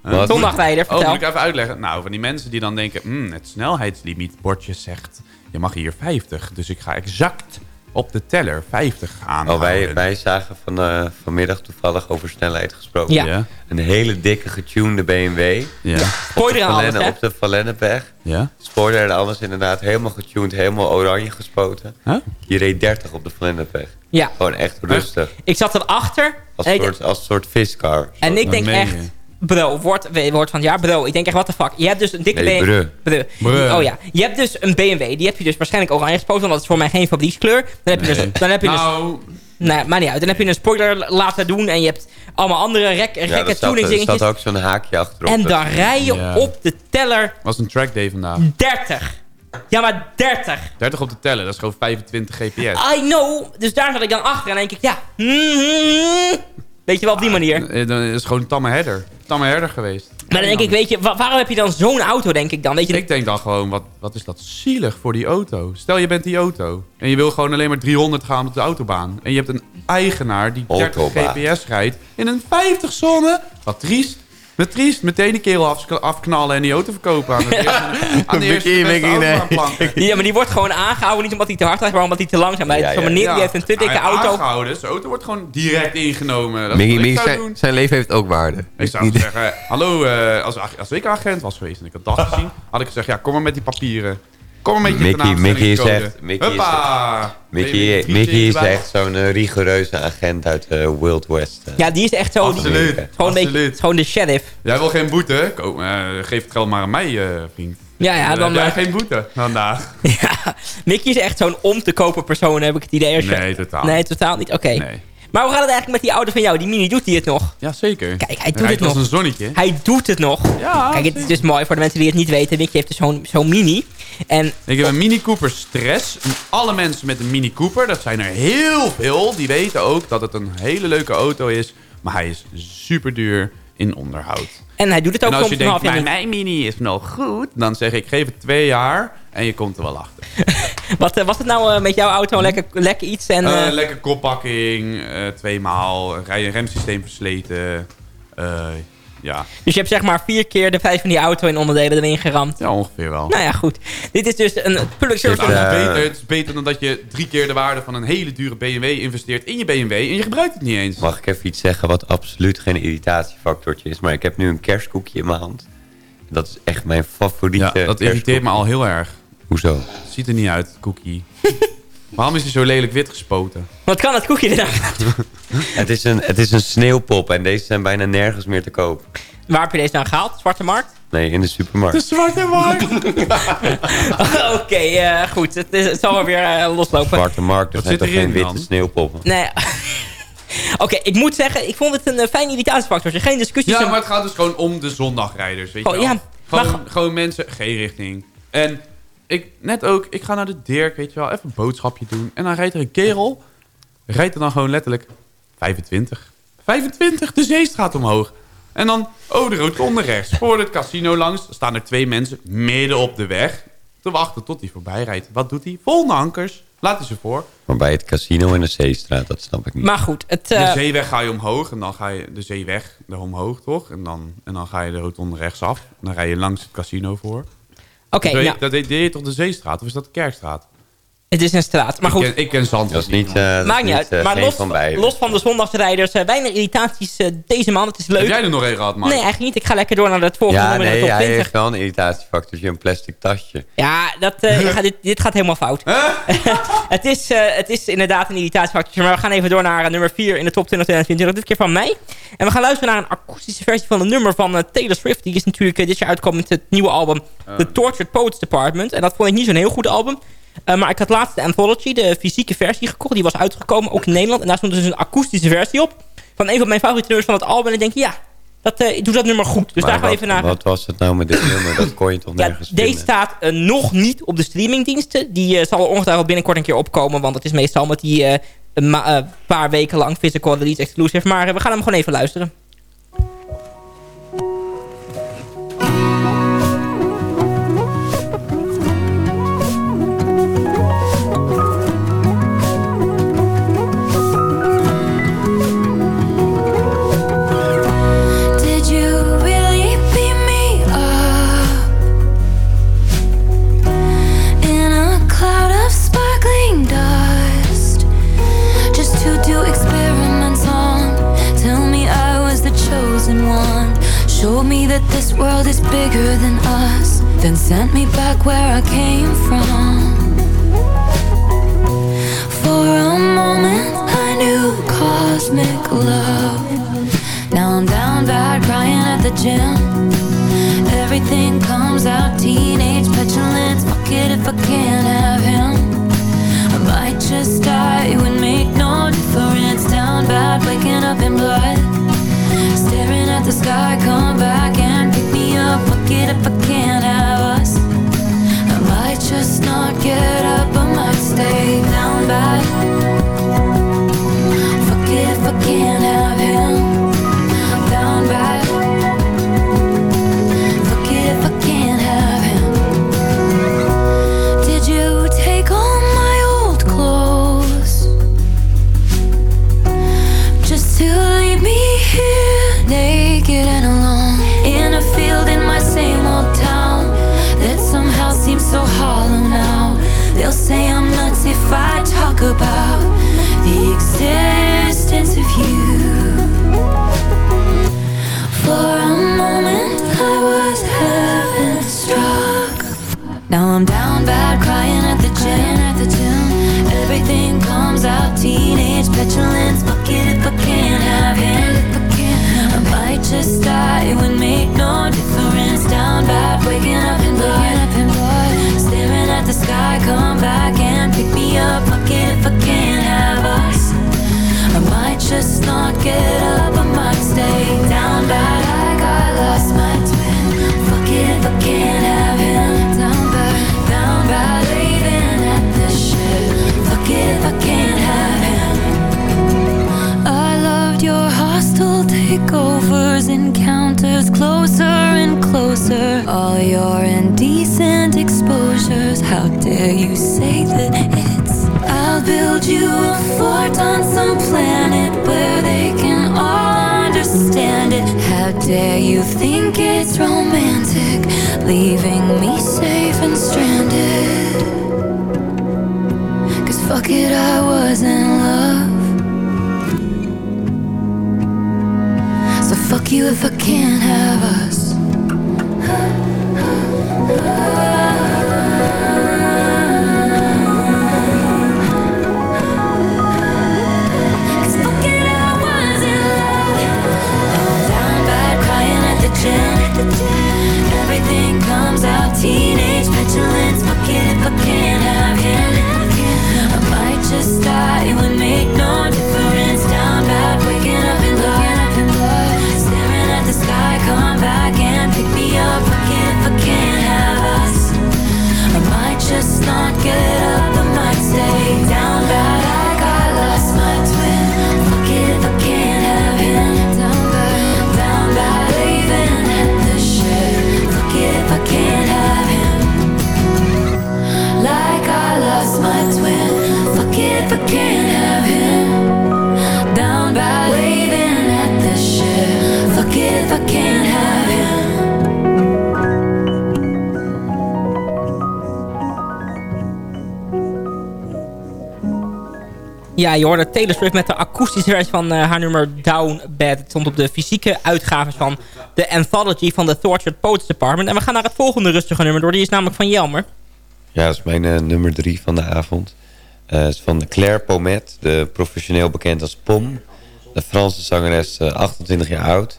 [SPEAKER 4] Wat?
[SPEAKER 5] Zondagrijder,
[SPEAKER 6] Oh,
[SPEAKER 5] vertel.
[SPEAKER 6] moet ik even uitleggen? Nou, van die mensen die dan denken... "Hmm, het snelheidslimietbordje zegt... Je mag hier 50. Dus ik ga exact op de teller 50 aan.
[SPEAKER 4] Oh, wij, wij zagen van, eh, vanmiddag toevallig over snelheid gesproken.
[SPEAKER 5] Ja.
[SPEAKER 6] Ja.
[SPEAKER 4] Een hele dikke getunede BMW.
[SPEAKER 6] Ja.
[SPEAKER 5] Gooi er aan alles,
[SPEAKER 4] op de Valennepweg.
[SPEAKER 6] Ja.
[SPEAKER 4] Spoiler en alles inderdaad helemaal getuned, helemaal oranje gespoten.
[SPEAKER 6] Huh?
[SPEAKER 4] Je reed 30 op de Valennepweg.
[SPEAKER 5] Ja.
[SPEAKER 4] Gewoon echt rustig.
[SPEAKER 5] Ik zat erachter.
[SPEAKER 4] Als een soort, als een soort viscar.
[SPEAKER 5] en ik denk echt... Bro, woord, woord van het jaar, bro. Ik denk echt, what the fuck. Je hebt dus een dikke
[SPEAKER 4] Nee,
[SPEAKER 5] BMW.
[SPEAKER 4] bro.
[SPEAKER 6] Bro.
[SPEAKER 5] Oh ja. Je hebt dus een BMW. Die heb je dus waarschijnlijk oranje gespoten. Want dat is voor mij geen fabriekskleur. Dan heb je dus... Dan heb je dus
[SPEAKER 6] Nou,
[SPEAKER 5] nee, maar niet uit. Dan heb je een spoiler laten doen. En je hebt allemaal andere rek,
[SPEAKER 4] Ja,
[SPEAKER 5] gekke
[SPEAKER 4] staat,
[SPEAKER 5] tuning
[SPEAKER 4] er staat ook zo'n haakje achterop.
[SPEAKER 5] En dan rij je
[SPEAKER 6] Ja.
[SPEAKER 5] op de teller
[SPEAKER 6] was een trackday vandaag.
[SPEAKER 5] 30. Ja, maar 30.
[SPEAKER 6] 30 op de teller, dat is gewoon 25 gps.
[SPEAKER 5] I know. Dus daar zat ik dan achter. En dan denk ik, ja. hmm, Weet je wel, op die manier.
[SPEAKER 6] Eh, Dan is het gewoon een tamme herder. Tamme herder geweest.
[SPEAKER 5] Maar dan denk ik, weet je, wa- waarom heb je dan zo'n auto, denk ik dan? Weet je,
[SPEAKER 6] Ik denk dan gewoon, wat, wat is dat zielig voor die auto. Stel je bent die auto. En je wil gewoon alleen maar 300 gaan op de autobaan. En je hebt een eigenaar die 30
[SPEAKER 4] Autobaan.
[SPEAKER 6] gps rijdt in een 50 zone. Wat triest. Met triest. Meteen die kerel af- afknallen en die auto verkopen aan de eerste, aan de eerste
[SPEAKER 7] nee.
[SPEAKER 5] Ja, maar die wordt gewoon aangehouden. Niet omdat hij te hard rijdt, maar omdat hij te langzaam rijdt.
[SPEAKER 4] Ja, ja.
[SPEAKER 5] meneer die heeft een te dikke
[SPEAKER 6] Nou ja,
[SPEAKER 5] auto.
[SPEAKER 6] Aangehouden. Zijn auto wordt gewoon direct ingenomen. Dat is
[SPEAKER 7] Mickey, Mickey, zijn,
[SPEAKER 6] doen.
[SPEAKER 7] zijn leven heeft ook waarde.
[SPEAKER 6] Ik zou zeggen, hallo, eh, als, als ik agent was geweest en ik had dat gezien, had ik gezegd, ja, kom maar met die papieren. Kom maar met je
[SPEAKER 4] Mickey- Mickey is echt- Mickey is
[SPEAKER 6] Huppa!
[SPEAKER 4] Mickey,
[SPEAKER 6] Baby,
[SPEAKER 4] Mickey is echt zo'n eh, rigoureuze agent uit de Wild West. eh.
[SPEAKER 5] Ja, die is echt zo... die-
[SPEAKER 6] Absoluut.
[SPEAKER 5] Gewoon, een beetje,
[SPEAKER 6] Absoluut.
[SPEAKER 5] gewoon de sheriff.
[SPEAKER 6] Jij wil geen boete? Koop, eh, geef het geld maar aan mij, eh, vriend.
[SPEAKER 5] Ja, ja, dan... Eh,
[SPEAKER 6] jij geen boete vandaag.
[SPEAKER 5] ja, Mickey is echt zo'n om te kopen persoon, heb ik het idee.
[SPEAKER 6] Nee, totaal.
[SPEAKER 5] Nee, totaal niet. Oké.
[SPEAKER 6] Nee.
[SPEAKER 5] Maar hoe gaat het eigenlijk met die auto van jou? Die Mini, doet hij het nog?
[SPEAKER 6] Ja, zeker.
[SPEAKER 5] Kijk, hij doet het nog.
[SPEAKER 6] als een zonnetje.
[SPEAKER 5] Hij doet het nog.
[SPEAKER 6] Ja,
[SPEAKER 5] Kijk, het is dus mooi voor de mensen die het niet weten. Mickey heeft dus zo'n zo'n Mini. En
[SPEAKER 6] Ik heb een Mini Cooper Stress. En alle mensen met een Mini Cooper, dat zijn er heel veel, die weten ook dat het een hele leuke auto is. Maar hij is super duur in onderhoud.
[SPEAKER 5] En hij doet het ook
[SPEAKER 6] en als je denkt, mijn Mini is nog goed, dan zeg ik, geef het twee jaar en je komt er wel achter.
[SPEAKER 5] Wat eh, was het nou eh, met jouw auto? Lekker, lekker iets en...
[SPEAKER 6] Eh, lekker koppakking, tweemaal, rij- remsysteem versleten. Eh, ja.
[SPEAKER 5] dus je hebt zeg maar vier keer de vijf van die auto in onderdelen erin geramd.
[SPEAKER 6] ja, ongeveer wel.
[SPEAKER 5] Nou ja, goed. Dit is dus een public service...
[SPEAKER 6] Nou, het, is
[SPEAKER 4] Eh,
[SPEAKER 6] beter, het is beter dan dat je drie keer de waarde van een hele dure BMW investeert in je BMW en je gebruikt het niet eens.
[SPEAKER 4] Mag ik even iets zeggen wat absoluut geen irritatiefactortje is? Maar ik heb nu een kerstkoekje in mijn hand. Dat is echt mijn favoriete
[SPEAKER 6] Ja, dat irriteert me al heel erg.
[SPEAKER 4] Hoezo?
[SPEAKER 6] Ziet er niet uit, cookie. Waarom is hij zo lelijk wit gespoten?
[SPEAKER 5] Wat kan het koekje er nou?
[SPEAKER 4] Het is, een, het is een sneeuwpop en deze zijn bijna nergens meer te koop.
[SPEAKER 5] Waar heb je deze nou gehaald? Zwarte Markt?
[SPEAKER 4] Nee, in de supermarkt.
[SPEAKER 6] zwarte markt.
[SPEAKER 5] Oké, eh, goed. Het, is, het zal wel weer eh, loslopen.
[SPEAKER 4] Zwarte markt, er
[SPEAKER 6] Wat
[SPEAKER 4] zijn
[SPEAKER 6] zit
[SPEAKER 4] toch geen witte
[SPEAKER 6] dan?
[SPEAKER 4] sneeuwpoppen?
[SPEAKER 5] Nee. Oké, ik moet zeggen, ik vond het een uh, fijn irritatiefactor. Geen discussies...
[SPEAKER 6] Ja, maar het gaat dus gewoon om de zondagrijders, weet
[SPEAKER 5] Oh,
[SPEAKER 6] je wel.
[SPEAKER 5] ja, maar
[SPEAKER 6] Gewoon, gewoon mensen, geen richting. En ik, net ook, ik ga naar de Dirk, weet je wel, even een boodschapje doen. En dan rijdt er een kerel, rijdt er dan gewoon letterlijk 25. 25, de zeestraat omhoog. En dan, oh, de rotonde rechts. Voor het casino langs staan er twee mensen midden op de weg. Te wachten tot hij voorbij rijdt. Wat doet hij? Volgende ankers. Laat hij ze voor.
[SPEAKER 4] Maar bij het casino in de Zeestraat, dat snap ik niet.
[SPEAKER 5] Maar goed, het...
[SPEAKER 6] De
[SPEAKER 5] eh,
[SPEAKER 6] zeeweg ga je omhoog en dan ga je de zeeweg er omhoog, toch? En dan, en dan ga je de rotonde rechtsaf. En dan rij je langs het casino voor.
[SPEAKER 5] Oké,
[SPEAKER 6] dat,
[SPEAKER 5] nou,
[SPEAKER 6] dat deed deed je toch de Zeestraat of is dat de Kerkstraat?
[SPEAKER 5] Het is een straat. Maar goed,
[SPEAKER 6] Ik ken, ik ken Zandvoort
[SPEAKER 4] Dat is niet, eh,
[SPEAKER 5] maakt niet uit.
[SPEAKER 4] eh,
[SPEAKER 5] maar los,
[SPEAKER 4] van beide.
[SPEAKER 5] los van de zondagsrijders, eh, weinig irritaties deze maand. Het is leuk.
[SPEAKER 6] Heb jij er nog een gehad, man?
[SPEAKER 5] Nee, eigenlijk niet. Ik ga lekker door naar het volgende
[SPEAKER 4] Ja,
[SPEAKER 5] nummer in
[SPEAKER 4] nee,
[SPEAKER 5] de top
[SPEAKER 4] hij
[SPEAKER 5] 20.
[SPEAKER 4] heeft wel een irritatiefactortje, een plastic tasje.
[SPEAKER 5] Ja, dat, eh, dit, dit gaat helemaal fout. het, is, eh, het is inderdaad een irritatiefactor. Maar we gaan even door naar nummer 4 in de top 20 2020. Dit keer van mij. En we gaan luisteren naar een akoestische versie van een nummer van Taylor Swift. Die is natuurlijk dit jaar uitgekomen met het nieuwe album The Tortured Poets Department. En dat vond ik niet zo'n heel goed album. Eh, maar ik had laatst de Anthology, de fysieke versie, gekocht. Die was uitgekomen, ook in Nederland. En daar stond dus een akoestische versie op. Van een van mijn favoriete nummers van het album. En ik denk, ja, dat eh, doet dat nummer goed. Dus
[SPEAKER 4] Maar
[SPEAKER 5] daar gaan we even naar...
[SPEAKER 4] wat was het nou met dit nummer? Dat kon je toch
[SPEAKER 5] Ja,
[SPEAKER 4] nergens
[SPEAKER 5] deze
[SPEAKER 4] vinden?
[SPEAKER 5] staat eh, nog niet op de streamingdiensten. Die zal ongetwijfeld binnenkort een keer opkomen. Want het is meestal met die een paar weken lang physical release exclusive. Maar we gaan hem gewoon even luisteren.
[SPEAKER 8] That this world is bigger than us. Then sent me back where I came from. For a moment, I knew cosmic love. Now I'm down bad, crying at the gym. Everything comes out, teenage petulance. Fuck it if I can't have him. I might just die, it would make no difference. Down bad, waking up in blood. Staring at the sky, come back and pick me up. It if I can't have us. I might just not get up, I might stay down. Fuck it if I can't the
[SPEAKER 5] je hoorde Taylor Swift met de akoestische versie van eh, haar nummer Down Bad. Het stond op de fysieke uitgaves van de Anthology van de Tortured Poets Department. En we gaan naar het volgende rustige nummer door. Die is namelijk van Jelmer.
[SPEAKER 4] Ja, dat is mijn eh, nummer drie van de avond. Eh is van Claire Pomet, de professioneel bekend als Pom. De Franse zangeres, eh, 28 jaar oud.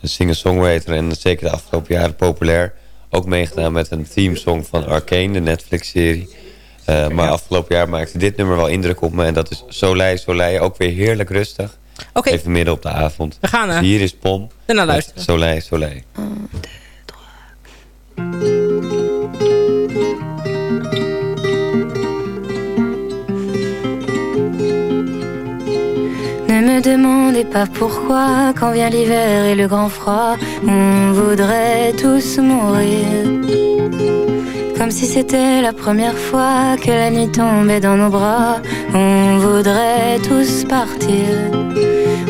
[SPEAKER 4] Een singer-songwriter en zeker de afgelopen jaren populair. Ook meegedaan met een themesong van Arcane, de Netflix-serie. Eh, maar afgelopen jaar maakte dit nummer wel indruk op me. En dat is Soleil, Soleil. Ook weer heerlijk rustig.
[SPEAKER 5] Oké.
[SPEAKER 4] Even midden op de avond.
[SPEAKER 5] We gaan, eh,
[SPEAKER 4] Dus hier is Pom.
[SPEAKER 5] ernaar
[SPEAKER 4] met
[SPEAKER 5] luisteren.
[SPEAKER 4] Soleil, Soleil.
[SPEAKER 9] Ne me demandez pas pourquoi, quand vient l'hiver et le grand froid, on voudrait tous mourir. Comme si c'était la première fois que la nuit tombait dans nos bras, on voudrait tous partir,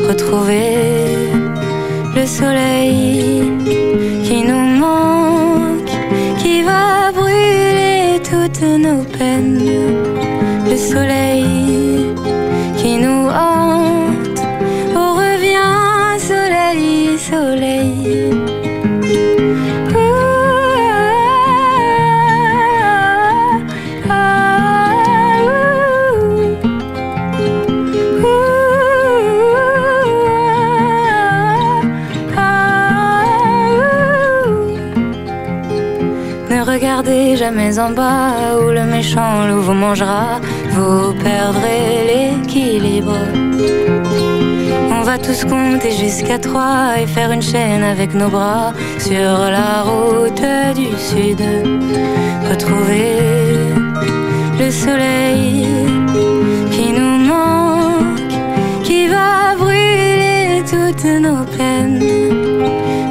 [SPEAKER 9] retrouver le soleil qui nous manque, qui va brûler toutes nos peines. Le soleil jamais en bas où le méchant loup vous mangera, vous perdrez l'équilibre. On va tous compter jusqu'à trois et faire une chaîne avec nos bras sur la route du sud. Retrouver le soleil qui nous manque, qui va brûler toutes nos peines.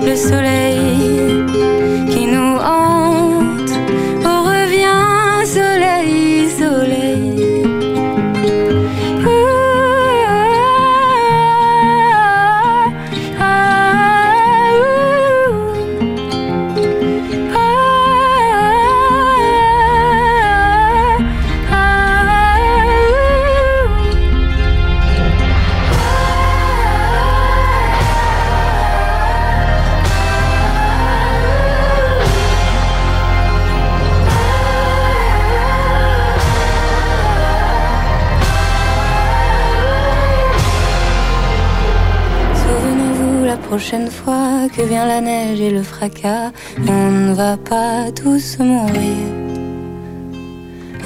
[SPEAKER 9] Le soleil prochaine fois que vient la neige et le fracas, on ne va pas tous mourir.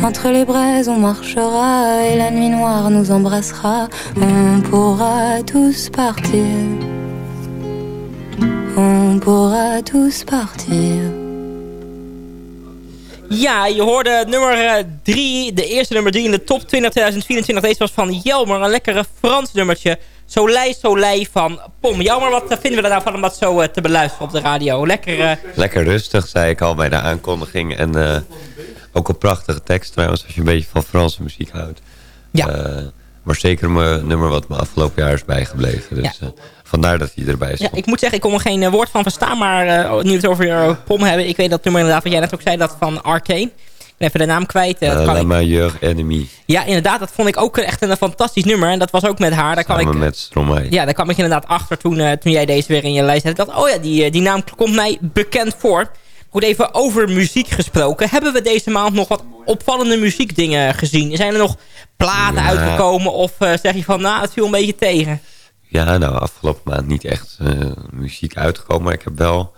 [SPEAKER 9] Entre les braises on marchera et la nuit noire nous embrassera, on pourra tous partir. On pourra tous partir.
[SPEAKER 5] Ja, je hoorde nummer 3, de eerste nummer 3 in de top 20 2024. Deze was van Jelmer, een lekkere Frans nummertje. Soleil Soleil van Pom. Jammer, wat vinden we er nou van om dat zo eh, te beluisteren op de radio? Lekker... eh,
[SPEAKER 4] Lekker rustig, zei ik al bij de aankondiging. En eh, ook een prachtige tekst trouwens, als je een beetje van Franse muziek houdt.
[SPEAKER 5] Ja.
[SPEAKER 4] Maar zeker mijn nummer wat me afgelopen jaar is bijgebleven. Dus eh, vandaar dat hij erbij
[SPEAKER 5] Ja,
[SPEAKER 4] stond.
[SPEAKER 5] ik moet zeggen, ik kon er geen woord van verstaan, maar eh, nu we het over uh, POM hebben, ik weet dat nummer inderdaad, wat jij net ook zei, dat van Arcane. Ben even de naam kwijt.
[SPEAKER 4] Uh, La Meilleure Enemy,
[SPEAKER 5] Ja, inderdaad, dat vond ik ook echt een fantastisch nummer. En dat was ook met haar. Daar kwam
[SPEAKER 4] samen
[SPEAKER 5] ik,
[SPEAKER 4] met Stromae.
[SPEAKER 5] ja, daar kwam ik inderdaad achter toen, eh, toen jij deze weer in je lijst had. Ik dacht, oh ja, die, die naam komt mij bekend voor. Goed, even over muziek gesproken. Hebben we deze maand nog wat opvallende muziekdingen gezien? Zijn er nog platen
[SPEAKER 4] Ja.
[SPEAKER 5] uitgekomen? Of zeg je van, nou, het viel een beetje tegen?
[SPEAKER 4] Ja, nou, afgelopen maand niet echt muziek uitgekomen. Maar ik heb wel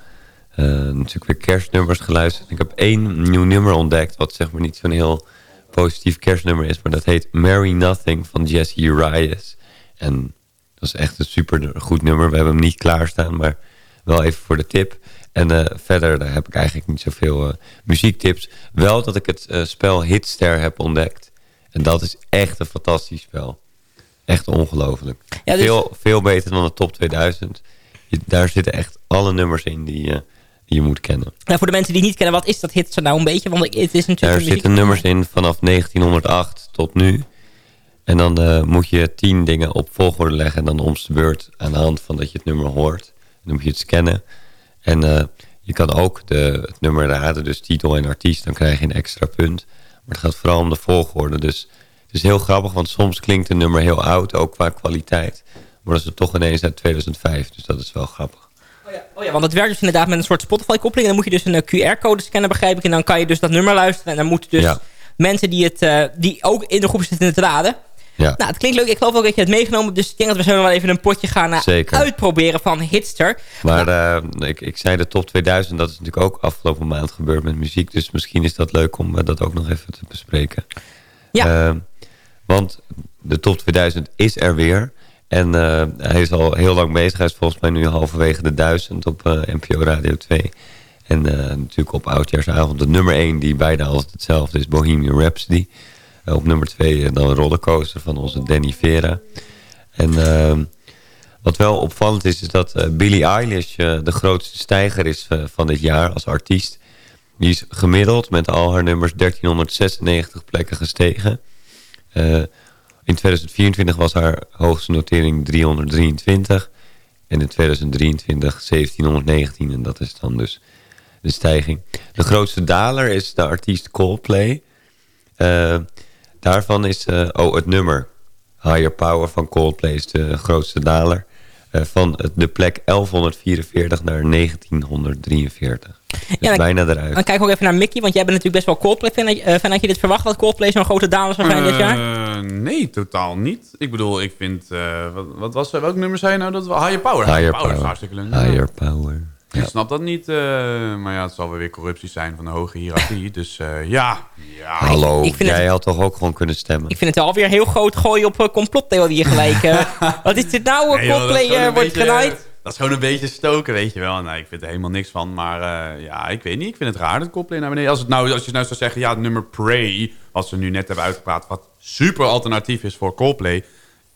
[SPEAKER 4] natuurlijk weer kerstnummers geluisterd. Ik heb één nieuw nummer ontdekt, wat zeg maar niet zo'n heel positief kerstnummer is. Maar dat heet Mary Nothing van Jesse Urias. En dat is echt een super goed nummer. We hebben hem niet klaarstaan, maar wel even voor de tip. En eh, verder daar heb ik eigenlijk niet zoveel eh, muziektips. Wel dat ik het eh, spel Hitster heb ontdekt. En dat is echt een fantastisch spel. Echt ongelooflijk.
[SPEAKER 5] Ja, dus-
[SPEAKER 4] veel, veel beter dan de top 2000. Je- daar zitten echt alle nummers in die, eh, die je moet kennen.
[SPEAKER 5] Nou, voor de mensen die het niet kennen, wat is dat hitster nou een beetje? Want het is natuurlijk muziek-
[SPEAKER 4] zitten nummers in vanaf 1908 tot nu. En dan eh, moet je tien dingen op volgorde leggen. En dan om de beurt aan de hand van dat je het nummer hoort. En dan moet je het scannen. En eh, je kan ook de, het nummer raden. Dus titel en artiest. Dan krijg je een extra punt. Maar het gaat vooral om de volgorde. Dus het is heel grappig. Want soms klinkt een nummer heel oud. Ook qua kwaliteit. Maar dat is het toch ineens uit 2005. Dus dat is wel grappig.
[SPEAKER 5] Oh ja, want het werkt dus inderdaad met een soort Spotify-koppeling. En dan moet je dus een eh, QR-code scannen, begrijp ik. En dan kan je dus dat nummer luisteren. En dan moeten dus
[SPEAKER 4] Ja.
[SPEAKER 5] mensen die, het, eh, die ook in de groep zitten het raden.
[SPEAKER 4] Ja.
[SPEAKER 5] Nou, het klinkt leuk. Ik geloof ook dat je het meegenomen hebt. Dus ik denk dat we zo wel even een potje gaan eh, uitproberen van Hitster.
[SPEAKER 4] Maar eh, ik, ik zei de top 2000, dat is natuurlijk ook afgelopen maand gebeurd met muziek. Dus misschien is dat leuk om dat ook nog even te bespreken.
[SPEAKER 5] Ja.
[SPEAKER 4] Want de top 2000 is er weer. En eh, hij is al heel lang bezig. Hij is volgens mij nu halverwege de 1000 op eh, NPO Radio 2. En eh, natuurlijk op Oudjaarsavond de nummer 1 die bijna altijd hetzelfde is. Bohemian Rhapsody. Op nummer 2 dan Rollercoaster van onze Danny Vera. En... ehm, wat wel opvallend is, is dat Billie Eilish de grootste stijger is van dit jaar als artiest. Die is gemiddeld met al haar nummers 1396 plekken gestegen. Eh, in 2024 was haar hoogste notering 323. En in 2023 1719. En dat is dan dus de stijging. De grootste daler is de artiest Coldplay. Eh, daarvan is eh, oh, het nummer Higher Power van Coldplay is de grootste daler. Eh, van de plek 1144 naar 1943. Dus
[SPEAKER 5] dan-
[SPEAKER 4] bijna eruit.
[SPEAKER 5] Dan kijk ik ook even naar Mickey. Want jij bent natuurlijk best wel Coldplay-fan. Eh, fan. Had je dit verwacht dat Coldplay zo'n grote daler zou zijn dit jaar?
[SPEAKER 6] Eh, nee, totaal niet. Ik bedoel, ik vind... eh, wat, wat was er? Welk nummer zei nou? Dat we, Higher Power.
[SPEAKER 4] Higher Power.
[SPEAKER 6] hartstikke leuk.
[SPEAKER 4] Higher Power.
[SPEAKER 6] Ik snap dat niet. eh, maar ja, het zal wel weer corruptie zijn van de hoge hiërarchie. dus eh, ja. ja.
[SPEAKER 4] Hallo,
[SPEAKER 5] ik vind
[SPEAKER 4] jij
[SPEAKER 5] het-
[SPEAKER 4] had toch ook gewoon kunnen stemmen?
[SPEAKER 5] Ik vind het alweer heel groot gooien op uh, complottheorie gelijk. eh. wat is dit nou?
[SPEAKER 6] Nee, joh,
[SPEAKER 5] eh, wordt
[SPEAKER 6] beetje,
[SPEAKER 5] genaaid?
[SPEAKER 6] eh, Dat is gewoon een beetje stoken, weet je wel. Nee, ik vind er helemaal niks van. Maar eh, ja, ik weet niet. Ik vind het raar dat Coldplay naar beneden... Als, het nou, als je nou zou zeggen, ja, het nummer Prey... wat ze nu net hebben uitgepraat... wat super alternatief is voor Coldplay...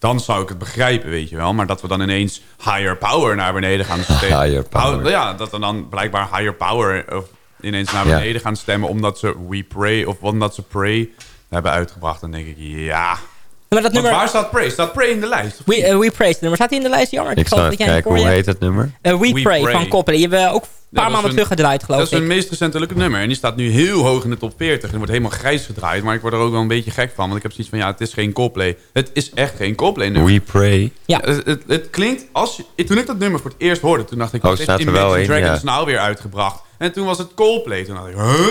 [SPEAKER 6] dan zou ik het begrijpen, weet je wel. Maar dat we dan ineens Higher Power naar beneden gaan stemmen...
[SPEAKER 4] Higher Power.
[SPEAKER 6] Ja, dat we dan blijkbaar Higher Power... Of ineens naar
[SPEAKER 4] Ja.
[SPEAKER 6] beneden gaan stemmen... omdat ze We Pray... of omdat ze Pray hebben uitgebracht. Dan denk ik, ja...
[SPEAKER 5] Maar dat nummer...
[SPEAKER 6] waar staat Pray? Staat Pray in de lijst?
[SPEAKER 5] We,
[SPEAKER 6] niet?
[SPEAKER 5] We Praise. Het nummer staat hij in de lijst? Jammer.
[SPEAKER 4] Ik zal
[SPEAKER 5] dat
[SPEAKER 4] even
[SPEAKER 5] jij
[SPEAKER 4] kijken, hoe heet het nummer?
[SPEAKER 5] Eh, We,
[SPEAKER 6] We
[SPEAKER 5] Pray,
[SPEAKER 6] Pray.
[SPEAKER 5] van Coldplay. Die hebben we ook een paar maanden
[SPEAKER 6] een-
[SPEAKER 5] terug gedraaid, geloof
[SPEAKER 6] Dat is
[SPEAKER 5] ik.
[SPEAKER 6] hun meest recentelijke nummer. En die staat nu heel hoog in de top 40. En wordt helemaal grijs gedraaid. Maar ik word er ook wel een beetje gek van. Want ik heb zoiets van, ja, het is geen Coldplay. Het is echt geen Coldplay nummer.
[SPEAKER 4] We Pray.
[SPEAKER 5] Ja.
[SPEAKER 6] Het, het, het klinkt als... je- Toen ik dat nummer voor het eerst hoorde, toen dacht ik...
[SPEAKER 4] Oh, staat er wel in,
[SPEAKER 6] Dragons
[SPEAKER 4] ja.
[SPEAKER 6] nou weer uitgebracht? En toen was het Coldplay. Toen dacht ik, huh?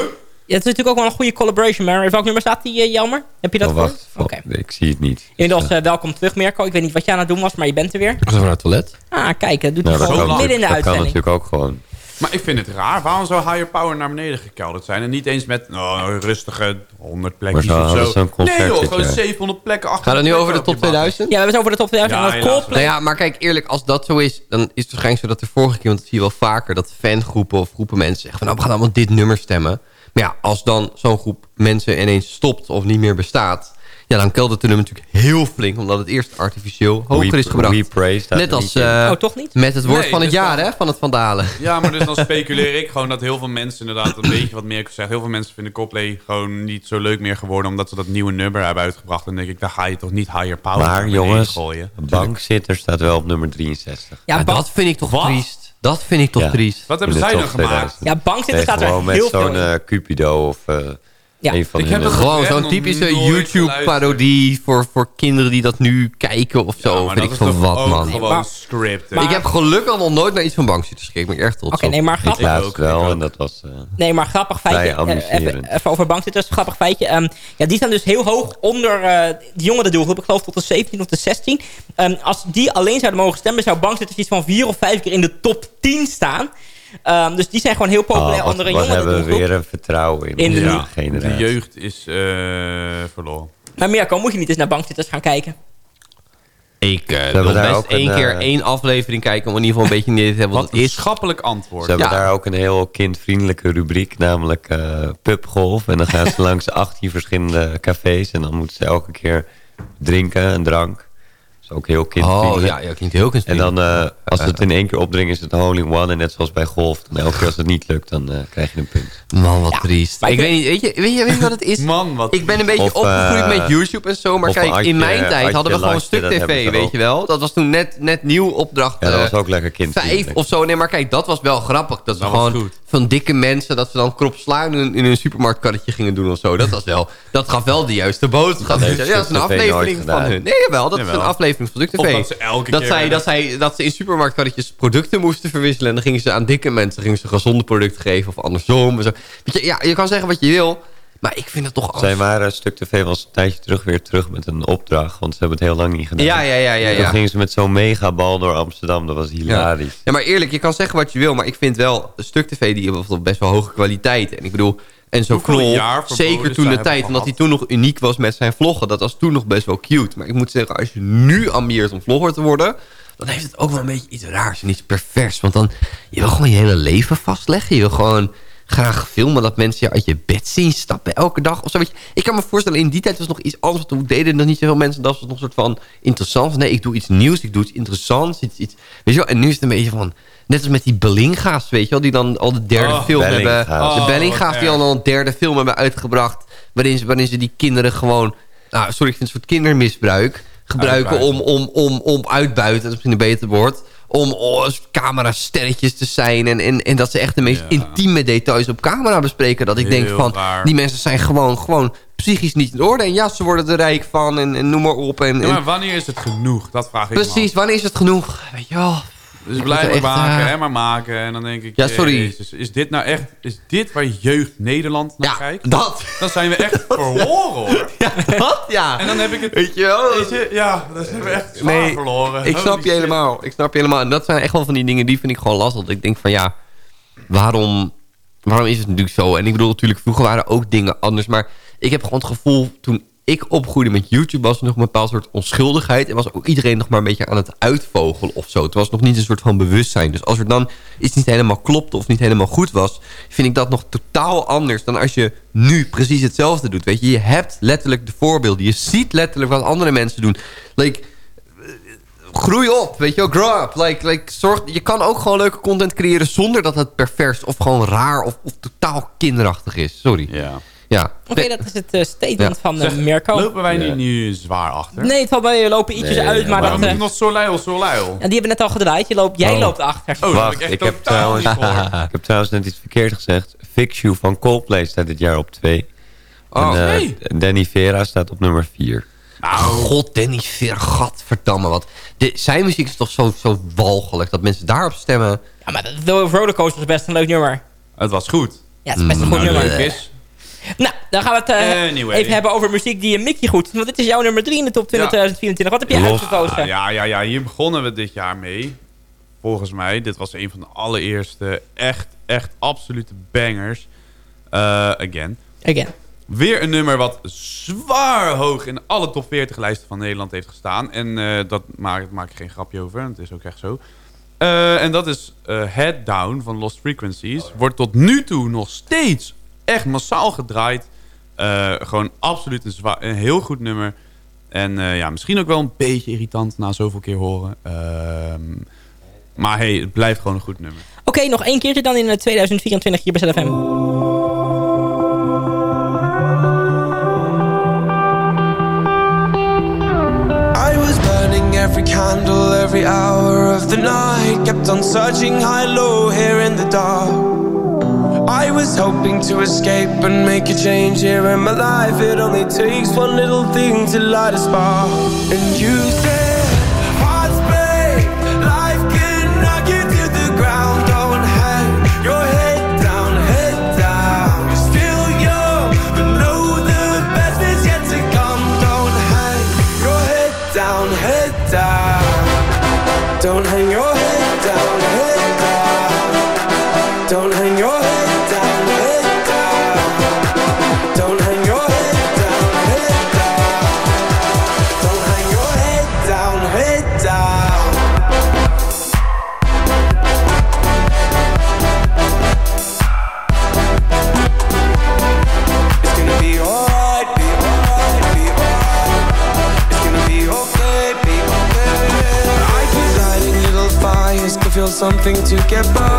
[SPEAKER 5] Ja, het is natuurlijk ook wel een goede collaboration. Maar in welk nummer staat die, eh, Jelmer? Heb je dat
[SPEAKER 4] Oh, wacht,
[SPEAKER 5] Oké.
[SPEAKER 4] ik zie het niet.
[SPEAKER 5] Inmiddels eh, welkom terug, Mirko. Ik weet niet wat je aan het doen was, maar je bent er weer.
[SPEAKER 7] Was naar het toilet?
[SPEAKER 5] Ah, kijk, dat doet hij
[SPEAKER 4] Nou, dat,
[SPEAKER 5] gewoon
[SPEAKER 4] kan,
[SPEAKER 5] midden in de
[SPEAKER 4] dat kan
[SPEAKER 5] uitzending.
[SPEAKER 4] natuurlijk ook gewoon.
[SPEAKER 6] Maar ik vind het raar. Waarom zou Higher Power naar beneden gekelderd zijn? En niet eens met oh, een rustige 100 plekjes
[SPEAKER 4] zo
[SPEAKER 6] of zo. nee joh, gewoon
[SPEAKER 4] jaar.
[SPEAKER 6] 700 plekken.
[SPEAKER 7] Gaat het nu over de top 2000?
[SPEAKER 5] Ja, we hebben het over de top 2000.
[SPEAKER 6] Ja,
[SPEAKER 5] en dat.
[SPEAKER 7] Nou ja, maar kijk, eerlijk, als dat zo is... dan is het waarschijnlijk zo dat de vorige keer... want dat zie je wel vaker... dat fangroepen of groepen mensen zeggen... van nou, we gaan allemaal dit nummer stemmen. Maar ja, als dan zo'n groep mensen ineens stopt of niet meer bestaat... Ja, dan keldert de nummer natuurlijk heel flink. Omdat het eerst artificieel hoger is gebracht.
[SPEAKER 4] We Praise staat
[SPEAKER 7] Net als eh,
[SPEAKER 5] Oh, toch niet?
[SPEAKER 7] met het woord
[SPEAKER 6] Nee,
[SPEAKER 7] van het
[SPEAKER 6] dus
[SPEAKER 7] jaar,
[SPEAKER 6] dan-
[SPEAKER 7] hè? Van het vandalen.
[SPEAKER 6] Ja, maar dus dan speculeer ik gewoon dat heel veel mensen inderdaad een beetje wat meer zeggen. Heel veel mensen vinden Coldplay gewoon niet zo leuk meer geworden omdat ze dat nieuwe nummer hebben uitgebracht. En dan denk ik, daar ga je toch niet higher power
[SPEAKER 4] Maar jongens,
[SPEAKER 6] gooien.
[SPEAKER 4] bankzitter staat wel op nummer 63.
[SPEAKER 5] Ja,
[SPEAKER 7] dat vind ik toch
[SPEAKER 6] Wat?
[SPEAKER 7] triest. Dat vind ik toch
[SPEAKER 4] Ja.
[SPEAKER 7] triest.
[SPEAKER 6] Wat hebben zij dan gemaakt?
[SPEAKER 4] 2000.
[SPEAKER 5] ja, bankzitten
[SPEAKER 4] Nee,
[SPEAKER 5] staat er
[SPEAKER 4] gewoon met
[SPEAKER 5] heel
[SPEAKER 4] zo'n eh, Cupido of eh
[SPEAKER 5] Ja.
[SPEAKER 4] een van
[SPEAKER 6] Ik heb dat
[SPEAKER 4] nummers.
[SPEAKER 7] Gewoon
[SPEAKER 6] echt
[SPEAKER 7] zo'n typische YouTube-parodie voor, voor kinderen die dat nu kijken of zo.
[SPEAKER 6] Ja, maar
[SPEAKER 7] vind
[SPEAKER 6] dat
[SPEAKER 7] ik
[SPEAKER 6] is
[SPEAKER 7] van
[SPEAKER 6] toch
[SPEAKER 7] wat,
[SPEAKER 6] ook
[SPEAKER 7] man.
[SPEAKER 6] gewoon
[SPEAKER 5] Maar-
[SPEAKER 6] script.
[SPEAKER 5] maar-
[SPEAKER 7] ik heb gelukkig nog nooit naar iets van bankzitters gekeken. Ben ik erg trots
[SPEAKER 5] Oké,
[SPEAKER 7] op.
[SPEAKER 5] nee, maar grappig.
[SPEAKER 6] ook,
[SPEAKER 4] wel en dat was... eh,
[SPEAKER 5] Nee, maar grappig feitje. Eh, even, even over bankzitters, grappig feitje. Ehm, ja, die staan dus heel hoog onder eh de jongere doelgroep. Ik geloof tot de 17 of de 16. Ehm, als die alleen zouden mogen stemmen, zou bankzitters iets van vier of vijf keer in de top 10 staan. Ehm, dus die zijn gewoon heel populair
[SPEAKER 4] oh, wat,
[SPEAKER 5] onder een
[SPEAKER 4] wat
[SPEAKER 5] jongere
[SPEAKER 4] hebben we weer een vertrouwen in,
[SPEAKER 5] In de nieuwe
[SPEAKER 4] generatie.
[SPEAKER 6] De jeugd is eh, verloren.
[SPEAKER 5] Maar Mirko, moet je niet eens naar bankzitters gaan kijken?
[SPEAKER 7] Ik uh,
[SPEAKER 4] hebben
[SPEAKER 7] wil best
[SPEAKER 4] ook
[SPEAKER 7] één
[SPEAKER 4] een,
[SPEAKER 7] keer
[SPEAKER 4] eh,
[SPEAKER 7] één aflevering kijken... om in ieder geval een beetje idee te hebben wat is.
[SPEAKER 6] schappelijk antwoord.
[SPEAKER 4] Ze hebben
[SPEAKER 7] Ja.
[SPEAKER 4] daar ook een heel kindvriendelijke rubriek, namelijk eh pubgolf. En dan gaan ze langs 18 verschillende cafés en dan moeten ze elke keer drinken, een drank. Is ook heel
[SPEAKER 7] Oh,
[SPEAKER 4] kindvriendelijk.
[SPEAKER 7] ja, ja, klinkt heel
[SPEAKER 4] En
[SPEAKER 7] kunstvrindelijk.
[SPEAKER 4] dan, eh, als ze het in één keer opdringen, is het een hole in one. En net zoals bij golf, dan elke keer als het niet lukt, dan eh, krijg je een punt.
[SPEAKER 7] Man, wat triest.
[SPEAKER 5] maar
[SPEAKER 7] Ik
[SPEAKER 5] ik
[SPEAKER 7] weet niet, weet je, weet je, weet je wat het is?
[SPEAKER 6] Man, wat...
[SPEAKER 7] Ik ben een beetje
[SPEAKER 4] Of,
[SPEAKER 7] opgegroeid
[SPEAKER 4] eh,
[SPEAKER 7] met YouTube en zo. Maar kijk,
[SPEAKER 4] Adje-
[SPEAKER 7] in mijn tijd
[SPEAKER 4] Adje
[SPEAKER 7] hadden we gewoon Stuk TV, weet je wel. Dat was toen net, net nieuw opdracht.
[SPEAKER 4] Ja, dat
[SPEAKER 7] eh,
[SPEAKER 4] was ook lekker
[SPEAKER 7] vijf
[SPEAKER 4] kindvriendelijk.
[SPEAKER 7] of zo. Nee, maar kijk, dat was wel grappig. Dat
[SPEAKER 6] was
[SPEAKER 7] gewoon
[SPEAKER 6] goed.
[SPEAKER 7] van dikke mensen... dat ze dan krop sla in, hun- in hun supermarktkarretje gingen doen of zo. Dat was wel... Dat gaf wel de juiste boodschap. Ja, dat is een aflevering van hun. Nee, jawel. Dat is een aflevering TV.
[SPEAKER 6] dat ze elke
[SPEAKER 7] dat
[SPEAKER 6] keer
[SPEAKER 7] zij, dat, zij, dat ze in supermarktkarretjes producten moesten verwisselen... en dan gingen ze aan dikke mensen gingen ze gezonde producten geven... of andersom. En zo. Weet je, ja, je kan zeggen wat je wil... maar ik vind het toch...
[SPEAKER 4] Zij waren Stuk TV was een tijdje terug weer terug met een opdracht. Want ze hebben het heel lang niet gedaan.
[SPEAKER 7] Ja, ja, ja, ja.
[SPEAKER 4] Toen
[SPEAKER 7] ja.
[SPEAKER 4] gingen ze met zo'n megabal door Amsterdam. Dat was hilarisch.
[SPEAKER 7] Ja, maar eerlijk, je kan zeggen wat je wil... maar ik vind wel een stuk tv... die heeft best wel hoge kwaliteit. En ik bedoel... En zo knol, zeker toen de tijd... omdat hij toen nog uniek was met zijn vloggen... dat was toen nog best wel cute. Maar ik moet zeggen, als je nu ambieert om vlogger te worden... dan heeft het ook wel een beetje iets raars en iets pervers. Want dan, je wil gewoon je hele leven vastleggen. Je wil gewoon graag filmen dat mensen je uit je bed zien stappen elke dag. Of zo, weet je. Ik kan me voorstellen, in die tijd was nog iets anders. Toen deden nog niet zoveel mensen. Dat was nog een soort van interessant. Nee, ik doe iets nieuws. Ik doe iets interessants. Iets, iets, weet je wel? En nu is het een beetje van... Net als met die Bellinga's, weet je wel? Die dan al de derde
[SPEAKER 6] Oh,
[SPEAKER 7] film
[SPEAKER 4] Bellinga's.
[SPEAKER 7] hebben. De
[SPEAKER 6] Oh,
[SPEAKER 7] Bellinga's die al een derde film hebben uitgebracht. Waarin ze, waarin ze die kinderen gewoon... Nou, sorry, ik vind het soort kindermisbruik. Gebruiken
[SPEAKER 6] Uitbuiten.
[SPEAKER 7] om, om, om, om uitbuiten. Dat is misschien een beter woord. Om oh, camera-sterretjes te zijn. En, en, en dat ze echt de meest
[SPEAKER 6] Ja.
[SPEAKER 7] intieme details op camera bespreken. Dat ik denk van, die mensen zijn gewoon, gewoon psychisch niet in orde. En ja, ze worden er rijk van en, en noem maar op. En,
[SPEAKER 6] Ja, maar wanneer is het genoeg? Dat vraag ik me af.
[SPEAKER 7] precies, wanneer is het genoeg? Weet je wel.
[SPEAKER 6] Dus blijf maar maken
[SPEAKER 7] eh,
[SPEAKER 6] en maar maken. En dan denk ik,
[SPEAKER 7] Ja, sorry.
[SPEAKER 6] Jezus, is dit nou echt... Is dit waar jeugd Nederland naar
[SPEAKER 7] Ja,
[SPEAKER 6] kijkt?
[SPEAKER 7] dat.
[SPEAKER 6] Dan zijn we echt verloren, hoor.
[SPEAKER 7] Ja, dat, ja.
[SPEAKER 6] En dan heb ik het...
[SPEAKER 7] Weet je wel.
[SPEAKER 6] Weet je, ja, dan zijn we echt
[SPEAKER 7] Nee,
[SPEAKER 6] verloren.
[SPEAKER 7] Ik snap je helemaal. Ik snap je helemaal. En dat zijn echt wel van die dingen die vind ik gewoon lastig. Ik denk van ja, waarom, waarom is het natuurlijk zo? En ik bedoel natuurlijk, vroeger waren ook dingen anders. Maar ik heb gewoon het gevoel, toen ik opgroeide met YouTube... was er nog een bepaald soort onschuldigheid. En was ook iedereen nog maar een beetje aan het uitvogelen of zo. Het was nog niet een soort van bewustzijn. Dus als er dan iets niet helemaal klopte of niet helemaal goed was... vind ik dat nog totaal anders dan als je nu precies hetzelfde doet. Weet je, je hebt letterlijk de voorbeelden. Je ziet letterlijk wat andere mensen doen. Like, groei op, weet je grow up. Like, like, zorg, je kan ook gewoon leuke content creëren zonder dat het pervers of gewoon raar of, of totaal kinderachtig is. Sorry.
[SPEAKER 6] Ja.
[SPEAKER 7] Ja.
[SPEAKER 5] Oké, dat is het eh, statement
[SPEAKER 7] Ja.
[SPEAKER 5] van uh,
[SPEAKER 6] Zeg,
[SPEAKER 5] Mirko.
[SPEAKER 6] Lopen wij
[SPEAKER 4] Ja.
[SPEAKER 6] niet nu zwaar achter?
[SPEAKER 5] Nee, het valt je lopen ietsjes
[SPEAKER 4] Nee,
[SPEAKER 5] uit, maar
[SPEAKER 6] Waarom
[SPEAKER 5] dat,
[SPEAKER 6] moet
[SPEAKER 5] eh,
[SPEAKER 6] nog Soleil, Soleil?
[SPEAKER 5] ja, die hebben we net al gedraaid. Je loopt, jij
[SPEAKER 4] Oh.
[SPEAKER 5] loopt achter.
[SPEAKER 6] Oh, dat
[SPEAKER 4] Wacht,
[SPEAKER 6] heb ik echt
[SPEAKER 4] ik heb,
[SPEAKER 6] totaal
[SPEAKER 4] trouwens, ik heb trouwens net iets verkeerd gezegd. Fix You van Coldplay staat dit jaar op 2.
[SPEAKER 7] Oh,
[SPEAKER 4] en, eh,
[SPEAKER 6] nee.
[SPEAKER 4] Danny Vera staat op nummer 4.
[SPEAKER 7] Nou, god, Danny Ver, gadverdamme wat. De, zijn muziek is toch zo, zo walgelijk dat mensen daarop stemmen.
[SPEAKER 5] Ja, maar de Rollercoaster is best een leuk nummer.
[SPEAKER 6] Het was goed.
[SPEAKER 5] Ja, het is best een goed
[SPEAKER 6] Nou,
[SPEAKER 5] nummer.
[SPEAKER 6] is.
[SPEAKER 5] Nou, dan gaan we het eh,
[SPEAKER 6] Anyway.
[SPEAKER 5] even hebben over muziek die Mickey goed. Want dit is jouw nummer 3 in de top 20 2024. Wat heb jij
[SPEAKER 4] Los.
[SPEAKER 5] uitgekozen?
[SPEAKER 6] Ah, ja, ja, ja, hier begonnen we dit jaar mee. Volgens mij. Dit was een van de allereerste echt, echt absolute bangers. Eh, again.
[SPEAKER 5] Again.
[SPEAKER 6] Weer een nummer wat zwaar hoog in alle top 40 lijsten van Nederland heeft gestaan. En eh, dat maak, maak ik geen grapje over. Het is ook echt zo. Eh, en dat is eh, Head Down van Lost Frequencies. Wordt tot nu toe nog steeds echt massaal gedraaid. Eh, gewoon absoluut een, zwa- een heel goed nummer. En eh, ja, misschien ook wel een beetje irritant na zoveel keer horen. Ehm, maar hey, het blijft gewoon een goed nummer.
[SPEAKER 5] Oké, nog één keertje dan in eh, 2024 hier bij ZFM.
[SPEAKER 10] I was burning every candle every hour of the night. Kept on searching high, low, here in the dark. I was hoping to escape and make a change here in my life. It only takes one little thing to light a spark. And you to get burned,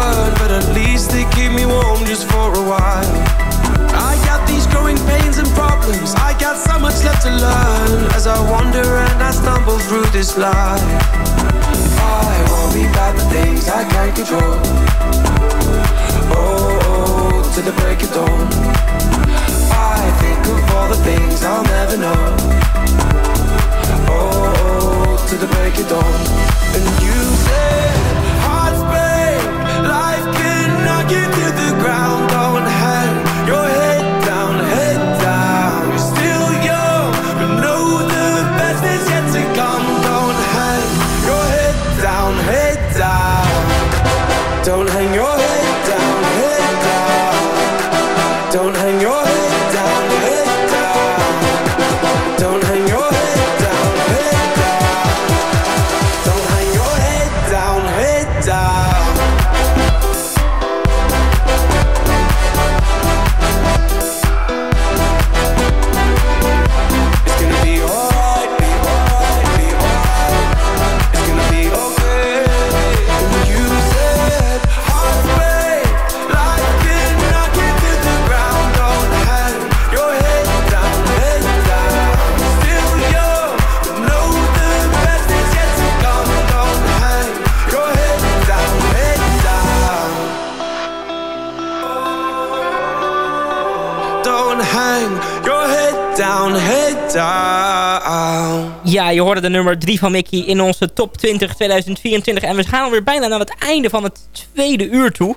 [SPEAKER 5] Ja, je hoorde de nummer 3 van Mickey in onze top 20 2024. En we gaan alweer bijna naar het einde van het tweede uur toe.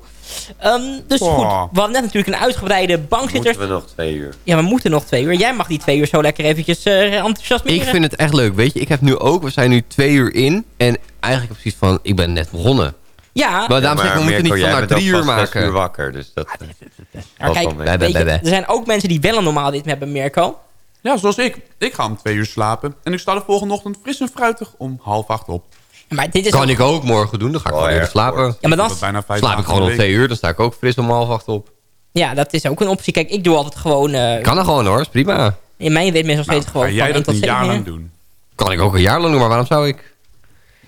[SPEAKER 5] Ehm, dus
[SPEAKER 6] Oh.
[SPEAKER 5] goed, we hadden net natuurlijk een uitgebreide bankzitter.
[SPEAKER 4] Moeten we nog twee uur?
[SPEAKER 5] Ja, we moeten nog twee uur. Jij mag die twee uur zo lekker eventjes eh enthousiasmeren.
[SPEAKER 7] Ik vind het echt leuk. Weet je, ik heb nu ook... We zijn nu twee uur in. En eigenlijk precies van... Ik ben net begonnen.
[SPEAKER 5] Ja,
[SPEAKER 7] Maar daarom zeg ik, we moeten niet van naar drie uur maken.
[SPEAKER 4] uur wakker, dus dat... eh, valt
[SPEAKER 5] kijk, je, er zijn ook mensen die wel een normaal ritme hebben, Mirko.
[SPEAKER 6] Ja, zoals ik. Ik ga om twee uur slapen. En ik sta de volgende ochtend fris en fruitig om half acht op.
[SPEAKER 5] Maar dit is
[SPEAKER 7] Kan
[SPEAKER 5] ook-
[SPEAKER 7] ik ook morgen doen. Dan ga ik
[SPEAKER 4] Oh,
[SPEAKER 7] gewoon even
[SPEAKER 4] erg
[SPEAKER 7] slapen.
[SPEAKER 5] Ja, maar dan,
[SPEAKER 6] Dat bijna vijf
[SPEAKER 7] Slaap ik gewoon om twee uur. Dan sta ik ook fris om half acht op.
[SPEAKER 5] ja, dat is ook een optie. Kijk, ik doe altijd gewoon... eh,
[SPEAKER 7] Kan er gewoon hoor. Is prima.
[SPEAKER 5] in mijn is nog steeds
[SPEAKER 6] Nou,
[SPEAKER 5] gewoon
[SPEAKER 6] ga jij
[SPEAKER 5] van 1
[SPEAKER 6] dat een
[SPEAKER 5] 7
[SPEAKER 6] jaar lang doen?
[SPEAKER 7] Kan ik ook een jaar lang doen. Maar waarom zou ik?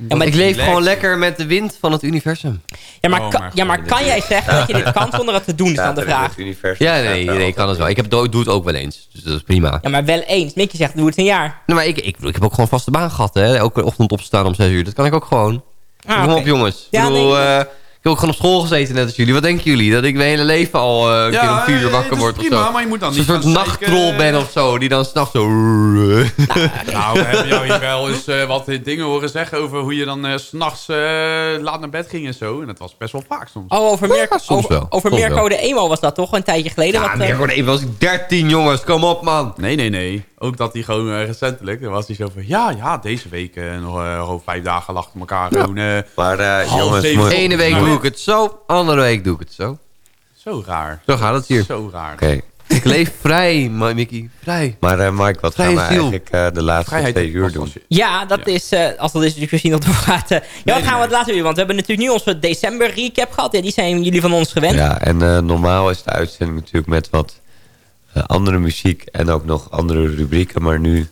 [SPEAKER 5] Ja, maar,
[SPEAKER 7] Ik leef gewoon lekker met de wind van het universum.
[SPEAKER 5] ja, maar,
[SPEAKER 6] Oh,
[SPEAKER 5] kan, ja, maar kan jij zeggen dat je dit kan zonder het te doen, is dan
[SPEAKER 4] Staat
[SPEAKER 5] de vraag.
[SPEAKER 4] het universum,
[SPEAKER 7] Ja, nee, nee, ik kan het wel. Ik heb, doe het ook wel eens. Dus dat is prima.
[SPEAKER 5] Ja, maar wel eens. Mickey zegt, doe het een jaar.
[SPEAKER 7] Nee, maar ik, ik, ik heb ook gewoon vaste baan gehad. Hè. Elke ochtend opstaan om zes uur. Dat kan ik ook gewoon.
[SPEAKER 5] Ah,
[SPEAKER 7] Kom op jongens.
[SPEAKER 5] Ja,
[SPEAKER 7] ik bedoel,
[SPEAKER 5] nee,
[SPEAKER 7] eh, heb ook gewoon op school gezeten net als jullie. Wat denken jullie? Dat ik mijn hele leven al eh, een keer om vier uur
[SPEAKER 6] eh,
[SPEAKER 7] wakker word of
[SPEAKER 6] prima,
[SPEAKER 7] zo.
[SPEAKER 6] maar je moet dan
[SPEAKER 7] Een
[SPEAKER 6] niet
[SPEAKER 7] soort
[SPEAKER 6] gaan
[SPEAKER 7] nachttrol ben of zo. Die dan s'nachts zo...
[SPEAKER 6] Nou, we hebben jou hier wel eens eh, wat dingen horen zeggen over hoe je dan eh, 's s'nachts eh, laat naar bed ging en zo. En dat was best wel vaak soms.
[SPEAKER 5] Oh, over,
[SPEAKER 7] soms
[SPEAKER 5] over,
[SPEAKER 7] wel.
[SPEAKER 5] over
[SPEAKER 7] Soms
[SPEAKER 5] Mirko
[SPEAKER 7] wel.
[SPEAKER 5] de Emo was dat toch? Een tijdje geleden.
[SPEAKER 7] Ja,
[SPEAKER 5] wat, eh,
[SPEAKER 7] even was ik 13 jongens. Kom op man.
[SPEAKER 6] Nee, nee, nee. Ook dat hij gewoon eh, recentelijk, dan was hij zo van... Ja, ja, deze week nog eh, vijf dagen achter elkaar. Gewoon eh,
[SPEAKER 4] Maar eh, jongens, moet-
[SPEAKER 7] De ene week doe ik het zo. Andere week doe ik het zo.
[SPEAKER 6] zo raar.
[SPEAKER 7] Zo gaat het hier.
[SPEAKER 6] Zo raar.
[SPEAKER 4] Oké.
[SPEAKER 7] Ik leef vrij, Mickey. Vrij.
[SPEAKER 4] Maar eh, Mike, wat gaan we
[SPEAKER 7] ziel.
[SPEAKER 4] eigenlijk eh, de laatste
[SPEAKER 6] Vrijheid
[SPEAKER 4] twee uur doen?
[SPEAKER 5] Ja, dat is, eh, als dat is natuurlijk gezien dat doorgaat. ja, wat gaan we het later weer? Want we hebben natuurlijk nu onze december recap gehad. Ja, die zijn jullie van ons gewend.
[SPEAKER 4] Ja, en eh, normaal is de uitzending natuurlijk met wat andere muziek en ook nog andere rubrieken. Maar nu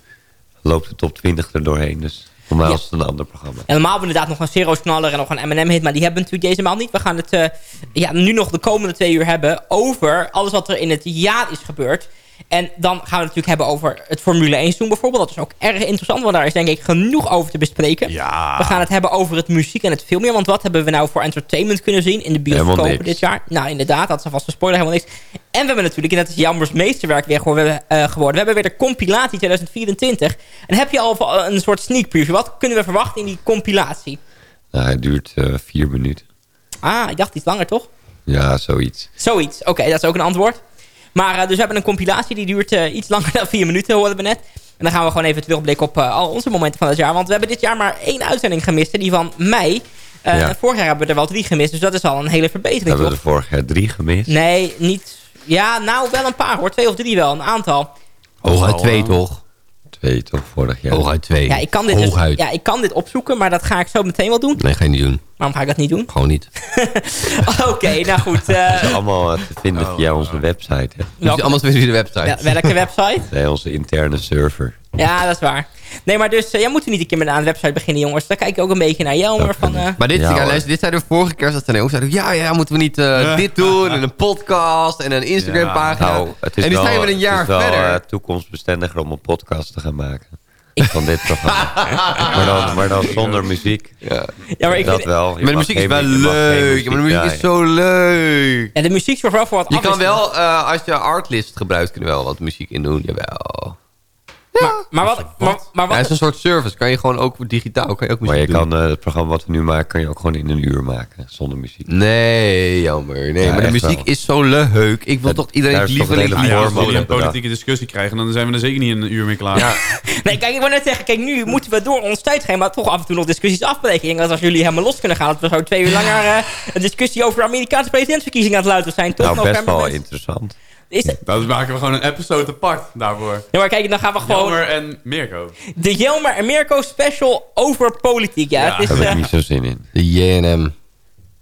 [SPEAKER 4] loopt de top 20 er doorheen. Dus voor mij
[SPEAKER 5] Ja.
[SPEAKER 4] was het een ander programma.
[SPEAKER 5] En normaal hebben we inderdaad nog een Zero's knaller en nog een M&M-hit. Maar die hebben we natuurlijk deze maal niet. We gaan het eh, ja, nu nog de komende twee uur hebben over alles wat er in het jaar is gebeurd. En dan gaan we het natuurlijk hebben over het Formule 1 seizoen bijvoorbeeld. Dat is ook erg interessant, want daar is denk ik genoeg over te bespreken.
[SPEAKER 6] Ja.
[SPEAKER 5] We gaan het hebben over het muziek en het filmjaar. Want wat hebben we nou voor entertainment kunnen zien in de
[SPEAKER 4] niks.
[SPEAKER 5] dit jaar? Nou, inderdaad, dat is alvast een spoiler, helemaal niks. En we hebben natuurlijk, en dat is Jammers meesterwerk weer geworden, eh, geworden. We hebben weer de compilatie 2024. En heb je al een soort sneak preview? Wat kunnen we verwachten in die compilatie?
[SPEAKER 4] Nou, het duurt eh, vier minuten.
[SPEAKER 5] Ah, ik dacht iets langer, toch?
[SPEAKER 4] Ja, zoiets.
[SPEAKER 5] Zoiets. Oké, dat is ook een antwoord. Maar eh, dus we hebben een compilatie die duurt eh, iets langer dan vier minuten, hoorden we net. En dan gaan we gewoon even terugblikken op eh, al onze momenten van het jaar. Want we hebben dit jaar maar één uitzending gemist, hè, die van mei. Eh,
[SPEAKER 4] Ja.
[SPEAKER 5] Vorig jaar hebben we er wel drie gemist, dus dat is al een hele
[SPEAKER 4] We
[SPEAKER 5] verbetering,
[SPEAKER 4] hebben
[SPEAKER 5] toch?
[SPEAKER 4] er vorig jaar drie gemist.
[SPEAKER 5] Nee, niet... Ja, nou, wel een paar hoor. Twee of drie wel, een aantal.
[SPEAKER 7] Hooguit twee, toch?
[SPEAKER 4] Twee toch vorig jaar.
[SPEAKER 7] Hooguit twee.
[SPEAKER 5] Ja ik, kan dit dus- ja, ik kan dit opzoeken, maar dat ga ik zo meteen wel doen.
[SPEAKER 7] Nee, ga je niet doen.
[SPEAKER 5] Waarom ga ik dat niet doen?
[SPEAKER 7] Gewoon niet.
[SPEAKER 5] Oké, nou goed.
[SPEAKER 4] Dat
[SPEAKER 5] eh,
[SPEAKER 4] is allemaal te vinden via onze website. Hè?
[SPEAKER 7] Dus
[SPEAKER 5] welke-
[SPEAKER 7] allemaal via de website.
[SPEAKER 5] ja, welke website?
[SPEAKER 4] Nee, onze interne server.
[SPEAKER 5] Ja, dat is waar. Nee, maar dus, eh, jij moet er niet een keer met aan de website beginnen, jongens. Dan kijk ik ook een beetje naar Jelmer van... eh,
[SPEAKER 7] Maar dit,
[SPEAKER 4] Ja,
[SPEAKER 7] luister, dit zeiden we vorige keer. Dat ook zeiden, ja, ja, moeten we niet eh, dit doen? En een podcast en een Instagram pagina.
[SPEAKER 4] Nou, het is
[SPEAKER 7] en nu
[SPEAKER 4] wel,
[SPEAKER 7] zijn we een jaar
[SPEAKER 4] het is wel,
[SPEAKER 7] verder.
[SPEAKER 4] toekomstbestendiger om een podcast te gaan maken. Van dit programma. maar, dan, maar dan zonder muziek.
[SPEAKER 7] ja.
[SPEAKER 5] ja, maar ik
[SPEAKER 4] dat
[SPEAKER 5] vind,
[SPEAKER 4] wel. Je
[SPEAKER 7] Maar de muziek is wel leuk. Ja, maar de muziek is zo leuk.
[SPEAKER 5] ja, de muziek zorgt wel voor wat
[SPEAKER 7] Je kan wel, eh, als je artlist gebruikt, kun je wel wat muziek in doen. Jawel.
[SPEAKER 5] Maar, maar wat... Maar, maar
[SPEAKER 7] Ja, het is
[SPEAKER 5] wat
[SPEAKER 7] een soort service. Kan je gewoon ook digitaal kan je ook
[SPEAKER 4] Maar
[SPEAKER 7] muziek
[SPEAKER 4] je
[SPEAKER 7] doen.
[SPEAKER 4] kan eh, het programma wat we nu maken, kan je ook gewoon in een uur maken. Zonder muziek.
[SPEAKER 7] Nee, jammer. Nee,
[SPEAKER 4] Ja,
[SPEAKER 7] maar de muziek
[SPEAKER 4] wel.
[SPEAKER 7] is zo leuk. Ik wil toch iedereen
[SPEAKER 6] Nou ja, als jullie een politieke discussie krijgen, dan zijn we er zeker niet in een uur mee klaar.
[SPEAKER 7] Ja,
[SPEAKER 5] nee, kijk, ik wil net zeggen... Kijk, nu moeten we door ons tijdschema toch af en toe nog discussies afbreken. Ik denk dat als jullie helemaal los kunnen gaan... dat we zo twee uur langer eh, een discussie over de Amerikaanse presidentsverkiezingen aan het luisteren zijn. Toch?
[SPEAKER 4] Nou, best
[SPEAKER 5] November,
[SPEAKER 4] wel interessant.
[SPEAKER 5] Is het-
[SPEAKER 6] Dan maken we gewoon een episode apart daarvoor.
[SPEAKER 5] ja, maar kijk, dan gaan we gewoon...
[SPEAKER 6] Jelmer en Mirko.
[SPEAKER 5] De Jelmer en Mirko special over politiek. Ja,
[SPEAKER 6] Ja.
[SPEAKER 5] het is...
[SPEAKER 4] Daar heb ik
[SPEAKER 5] eh,
[SPEAKER 4] niet zo zin in.
[SPEAKER 7] de JNM.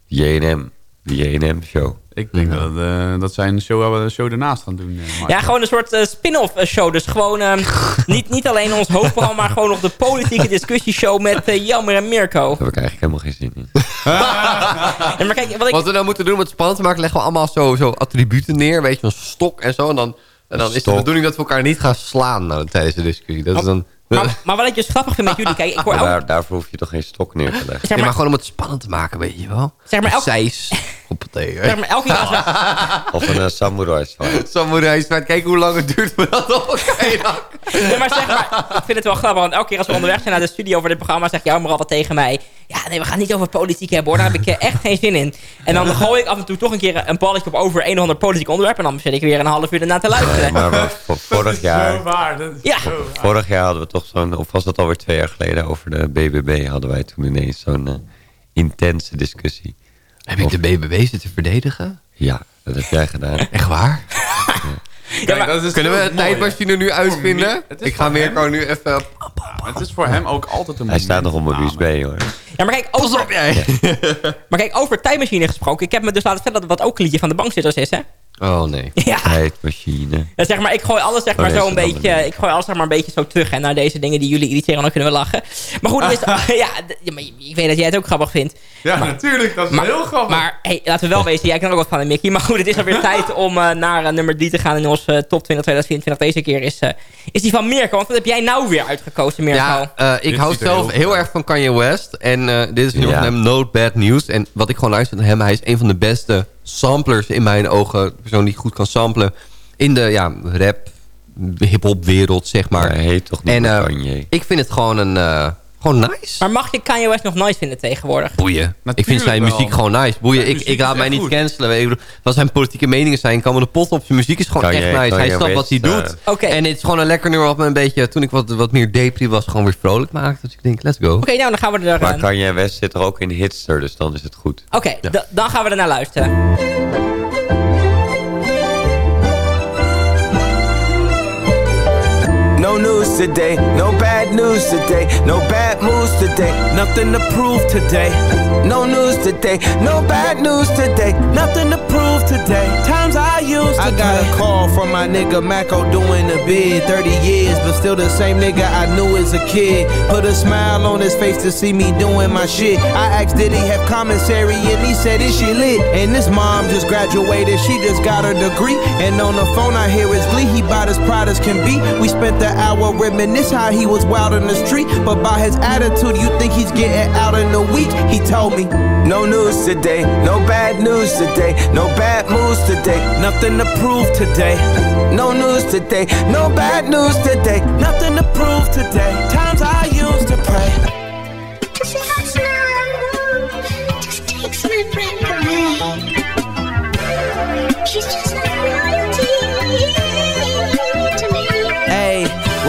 [SPEAKER 4] JNM. De JNM show.
[SPEAKER 6] Ik denk dat, eh, dat zij een show, een show ernaast gaan doen. eh.
[SPEAKER 5] Ja, gewoon een soort eh, spin-off eh, show. Dus gewoon ehm, niet, niet alleen ons hoofdprogramma, maar gewoon nog de politieke discussieshow met eh, Jelmer en Mirko.
[SPEAKER 4] Daar heb ik eigenlijk helemaal geen zin in.
[SPEAKER 5] Ja, maar kijk, wat ik,
[SPEAKER 7] Wat we nou moeten doen om het spannend te maken, leggen we allemaal zo, zo attributen neer. Weet je, een stok en zo. En dan, en dan is de bedoeling dat we elkaar niet gaan slaan nou, tijdens de discussie. Dat is dan...
[SPEAKER 5] maar, maar wat ik dus grappig vind met jullie, kijk, ik hoor ook,
[SPEAKER 4] daar, daarvoor hoef je toch geen stok neer te leggen.
[SPEAKER 5] zeg
[SPEAKER 7] Ja, maar
[SPEAKER 5] maar,
[SPEAKER 7] gewoon om het spannend te maken, weet je wel.
[SPEAKER 5] Zeg maar elk-
[SPEAKER 7] Hè.
[SPEAKER 5] maar elke we,
[SPEAKER 4] Of een uh, samurai zwaard.
[SPEAKER 7] Samurai zwaard. Kijk hoe lang het duurt voordat elkaar dak.
[SPEAKER 5] nee, maar zeg maar, ik vind het wel grappig, want elke keer als we onderweg zijn naar de studio voor dit programma, zegt Jelmer altijd tegen mij, ja, nee, we gaan niet over politiek hebben hoor, daar heb ik eh, echt geen zin in. En dan gooi ik af en toe toch een keer een balletje op over een of ander politiek onderwerp en dan zit ik weer een half uur ernaar te luisteren.
[SPEAKER 4] Nee, maar voor- vorig jaar,
[SPEAKER 6] Zo waar. dat is
[SPEAKER 5] Ja.
[SPEAKER 6] zo waar.
[SPEAKER 4] vorig jaar hadden we toch zo'n... Of was dat alweer twee jaar geleden? Over de BBB hadden wij toen ineens zo'n eh, intense discussie.
[SPEAKER 7] Heb ik de BBB zitten verdedigen?
[SPEAKER 4] Ja, dat heb jij gedaan.
[SPEAKER 7] Echt waar?
[SPEAKER 6] Kijk,
[SPEAKER 5] maar-
[SPEAKER 6] dat is
[SPEAKER 7] Kunnen we een
[SPEAKER 6] mooi.
[SPEAKER 7] tijdmachine nu uitvinden?
[SPEAKER 6] Het
[SPEAKER 7] Ik ga Mirko nu even...
[SPEAKER 6] Het is voor hem ook altijd een
[SPEAKER 4] Hij staat nog op mijn. USB hoor.
[SPEAKER 5] Ja, maar kijk, over,
[SPEAKER 7] jij!
[SPEAKER 5] maar kijk, over tijdmachine gesproken, ik heb me dus laten vertellen dat dat ook een liedje van de bankzitters is, hè?
[SPEAKER 7] Oh nee.
[SPEAKER 5] Ja.
[SPEAKER 4] Tijdmachine.
[SPEAKER 5] Ja, zeg maar, ik gooi alles zeg maar zo een beetje, ik gooi alles zeg maar een beetje zo terug hè, naar deze dingen die jullie irriteren, dan kunnen we lachen. Maar goed, is, ja, maar ik weet dat jij het ook grappig vindt.
[SPEAKER 6] Ja, natuurlijk. Dat is
[SPEAKER 5] Maar,
[SPEAKER 6] heel grappig.
[SPEAKER 5] maar hey, laten we wel wezen, jij kan ook wat van de Mickey. Maar goed, het is alweer tijd om eh, naar eh, nummer 3 te gaan in onze eh, top 20 2024. Deze keer is, eh, is die van Mirko. Want wat heb jij nou weer uitgekozen, Mirko?
[SPEAKER 7] Ja, eh, ik
[SPEAKER 6] Dit
[SPEAKER 7] hou zelf
[SPEAKER 6] heel
[SPEAKER 7] heel erg van Kanye West. En eh, dit is
[SPEAKER 4] Ja.
[SPEAKER 7] van hem No Bad News. En wat ik gewoon luister naar hem, hij is een van de beste samplers in mijn ogen. De persoon die goed kan samplen in de ja, rap, hip-hop wereld, zeg maar.
[SPEAKER 4] Hij heet toch niet
[SPEAKER 7] en eh,
[SPEAKER 4] Kanye?
[SPEAKER 7] ik vind het gewoon een... eh, gewoon nice.
[SPEAKER 5] Maar mag je Kanye West nog nice vinden tegenwoordig?
[SPEAKER 7] Boeien. ik vind zijn
[SPEAKER 6] wel.
[SPEAKER 7] muziek gewoon nice. Boeien. Ik, ik laat mij niet
[SPEAKER 6] goed.
[SPEAKER 7] cancelen. Ik wat zijn politieke meningen zijn, kan me de pot op. Zijn muziek is gewoon
[SPEAKER 4] Kanye-
[SPEAKER 7] echt nice.
[SPEAKER 4] Kanye
[SPEAKER 7] Hij snapt wat hij
[SPEAKER 4] West,
[SPEAKER 7] doet.
[SPEAKER 5] Oké.
[SPEAKER 7] En het is gewoon een lekker nummer wat me een beetje, toen ik wat, wat meer depri was, gewoon weer vrolijk maakte. Dus ik denk, let's go.
[SPEAKER 5] Oké, nou dan gaan we er...
[SPEAKER 4] Maar
[SPEAKER 5] eh,
[SPEAKER 4] Kanye West zit er ook in Hitster, dus dan is het goed.
[SPEAKER 5] Oké, dan gaan we er naar luisteren.
[SPEAKER 11] No news today, no bad news today, no bad moves today, nothing to prove today. No news today, no bad news today, nothing to prove today. Times I used to I got a call from my nigga Mako doing the bid. 30 years, but still the same nigga I knew as a kid. Put a smile on his face to see me doing my shit. I asked, did he have commissary? And he said, is she lit? And this mom just graduated, she just got her degree. And on the phone, I hear his glee. He bought as proud as can be. We spent the hour reminisce how he was wild in the street. But by his attitude, you think he's getting out in a week. He told me,
[SPEAKER 10] No news today, no bad news today, no bad moves today,
[SPEAKER 11] nothing to prove today.
[SPEAKER 10] no news today, no bad news today.
[SPEAKER 11] Nothing to prove today. Times I used to pray.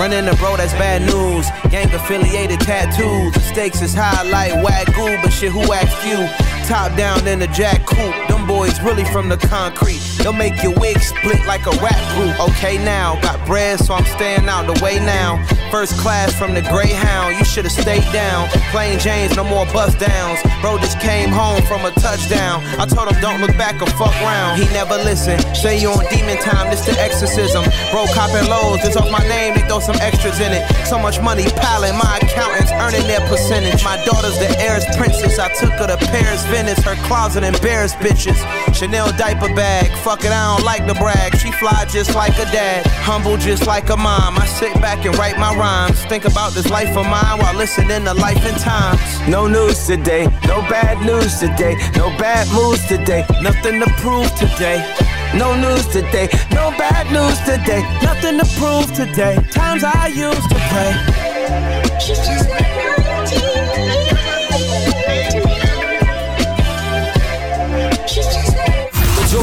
[SPEAKER 11] Running the bro, that's bad news. Gang affiliated tattoos. The stakes is high like wagyu, but shit, who asked you? Top down in the jack coupe. Them boys really from the concrete. They'll make your wig split like a rap group. Okay, now got bread, so I'm staying out the way now. First class from the Greyhound, you should've stayed down. Plain James, no more bust downs. Bro just came home from a touchdown. I told him don't look back or fuck round. He never listened. Say you on demon time, this the exorcism. Bro copping lows, just off my name, they throw some extras in it. So much money piling, my accountants earning their percentage. My daughter's the heiress princess. I took her to Paris, Venice, her closet embarrassed bitches. Chanel diaper bag, fuck it, I don't like the brag. She fly just like a dad, humble just like a mom. I sit back and write my rhymes. Think about this life of mine while listening to Life and Times.
[SPEAKER 10] No news today, no bad news today, no bad moves today,
[SPEAKER 11] Nothing to prove today.
[SPEAKER 10] no news today, no bad news today.
[SPEAKER 11] Nothing to prove today. Times I used to pray.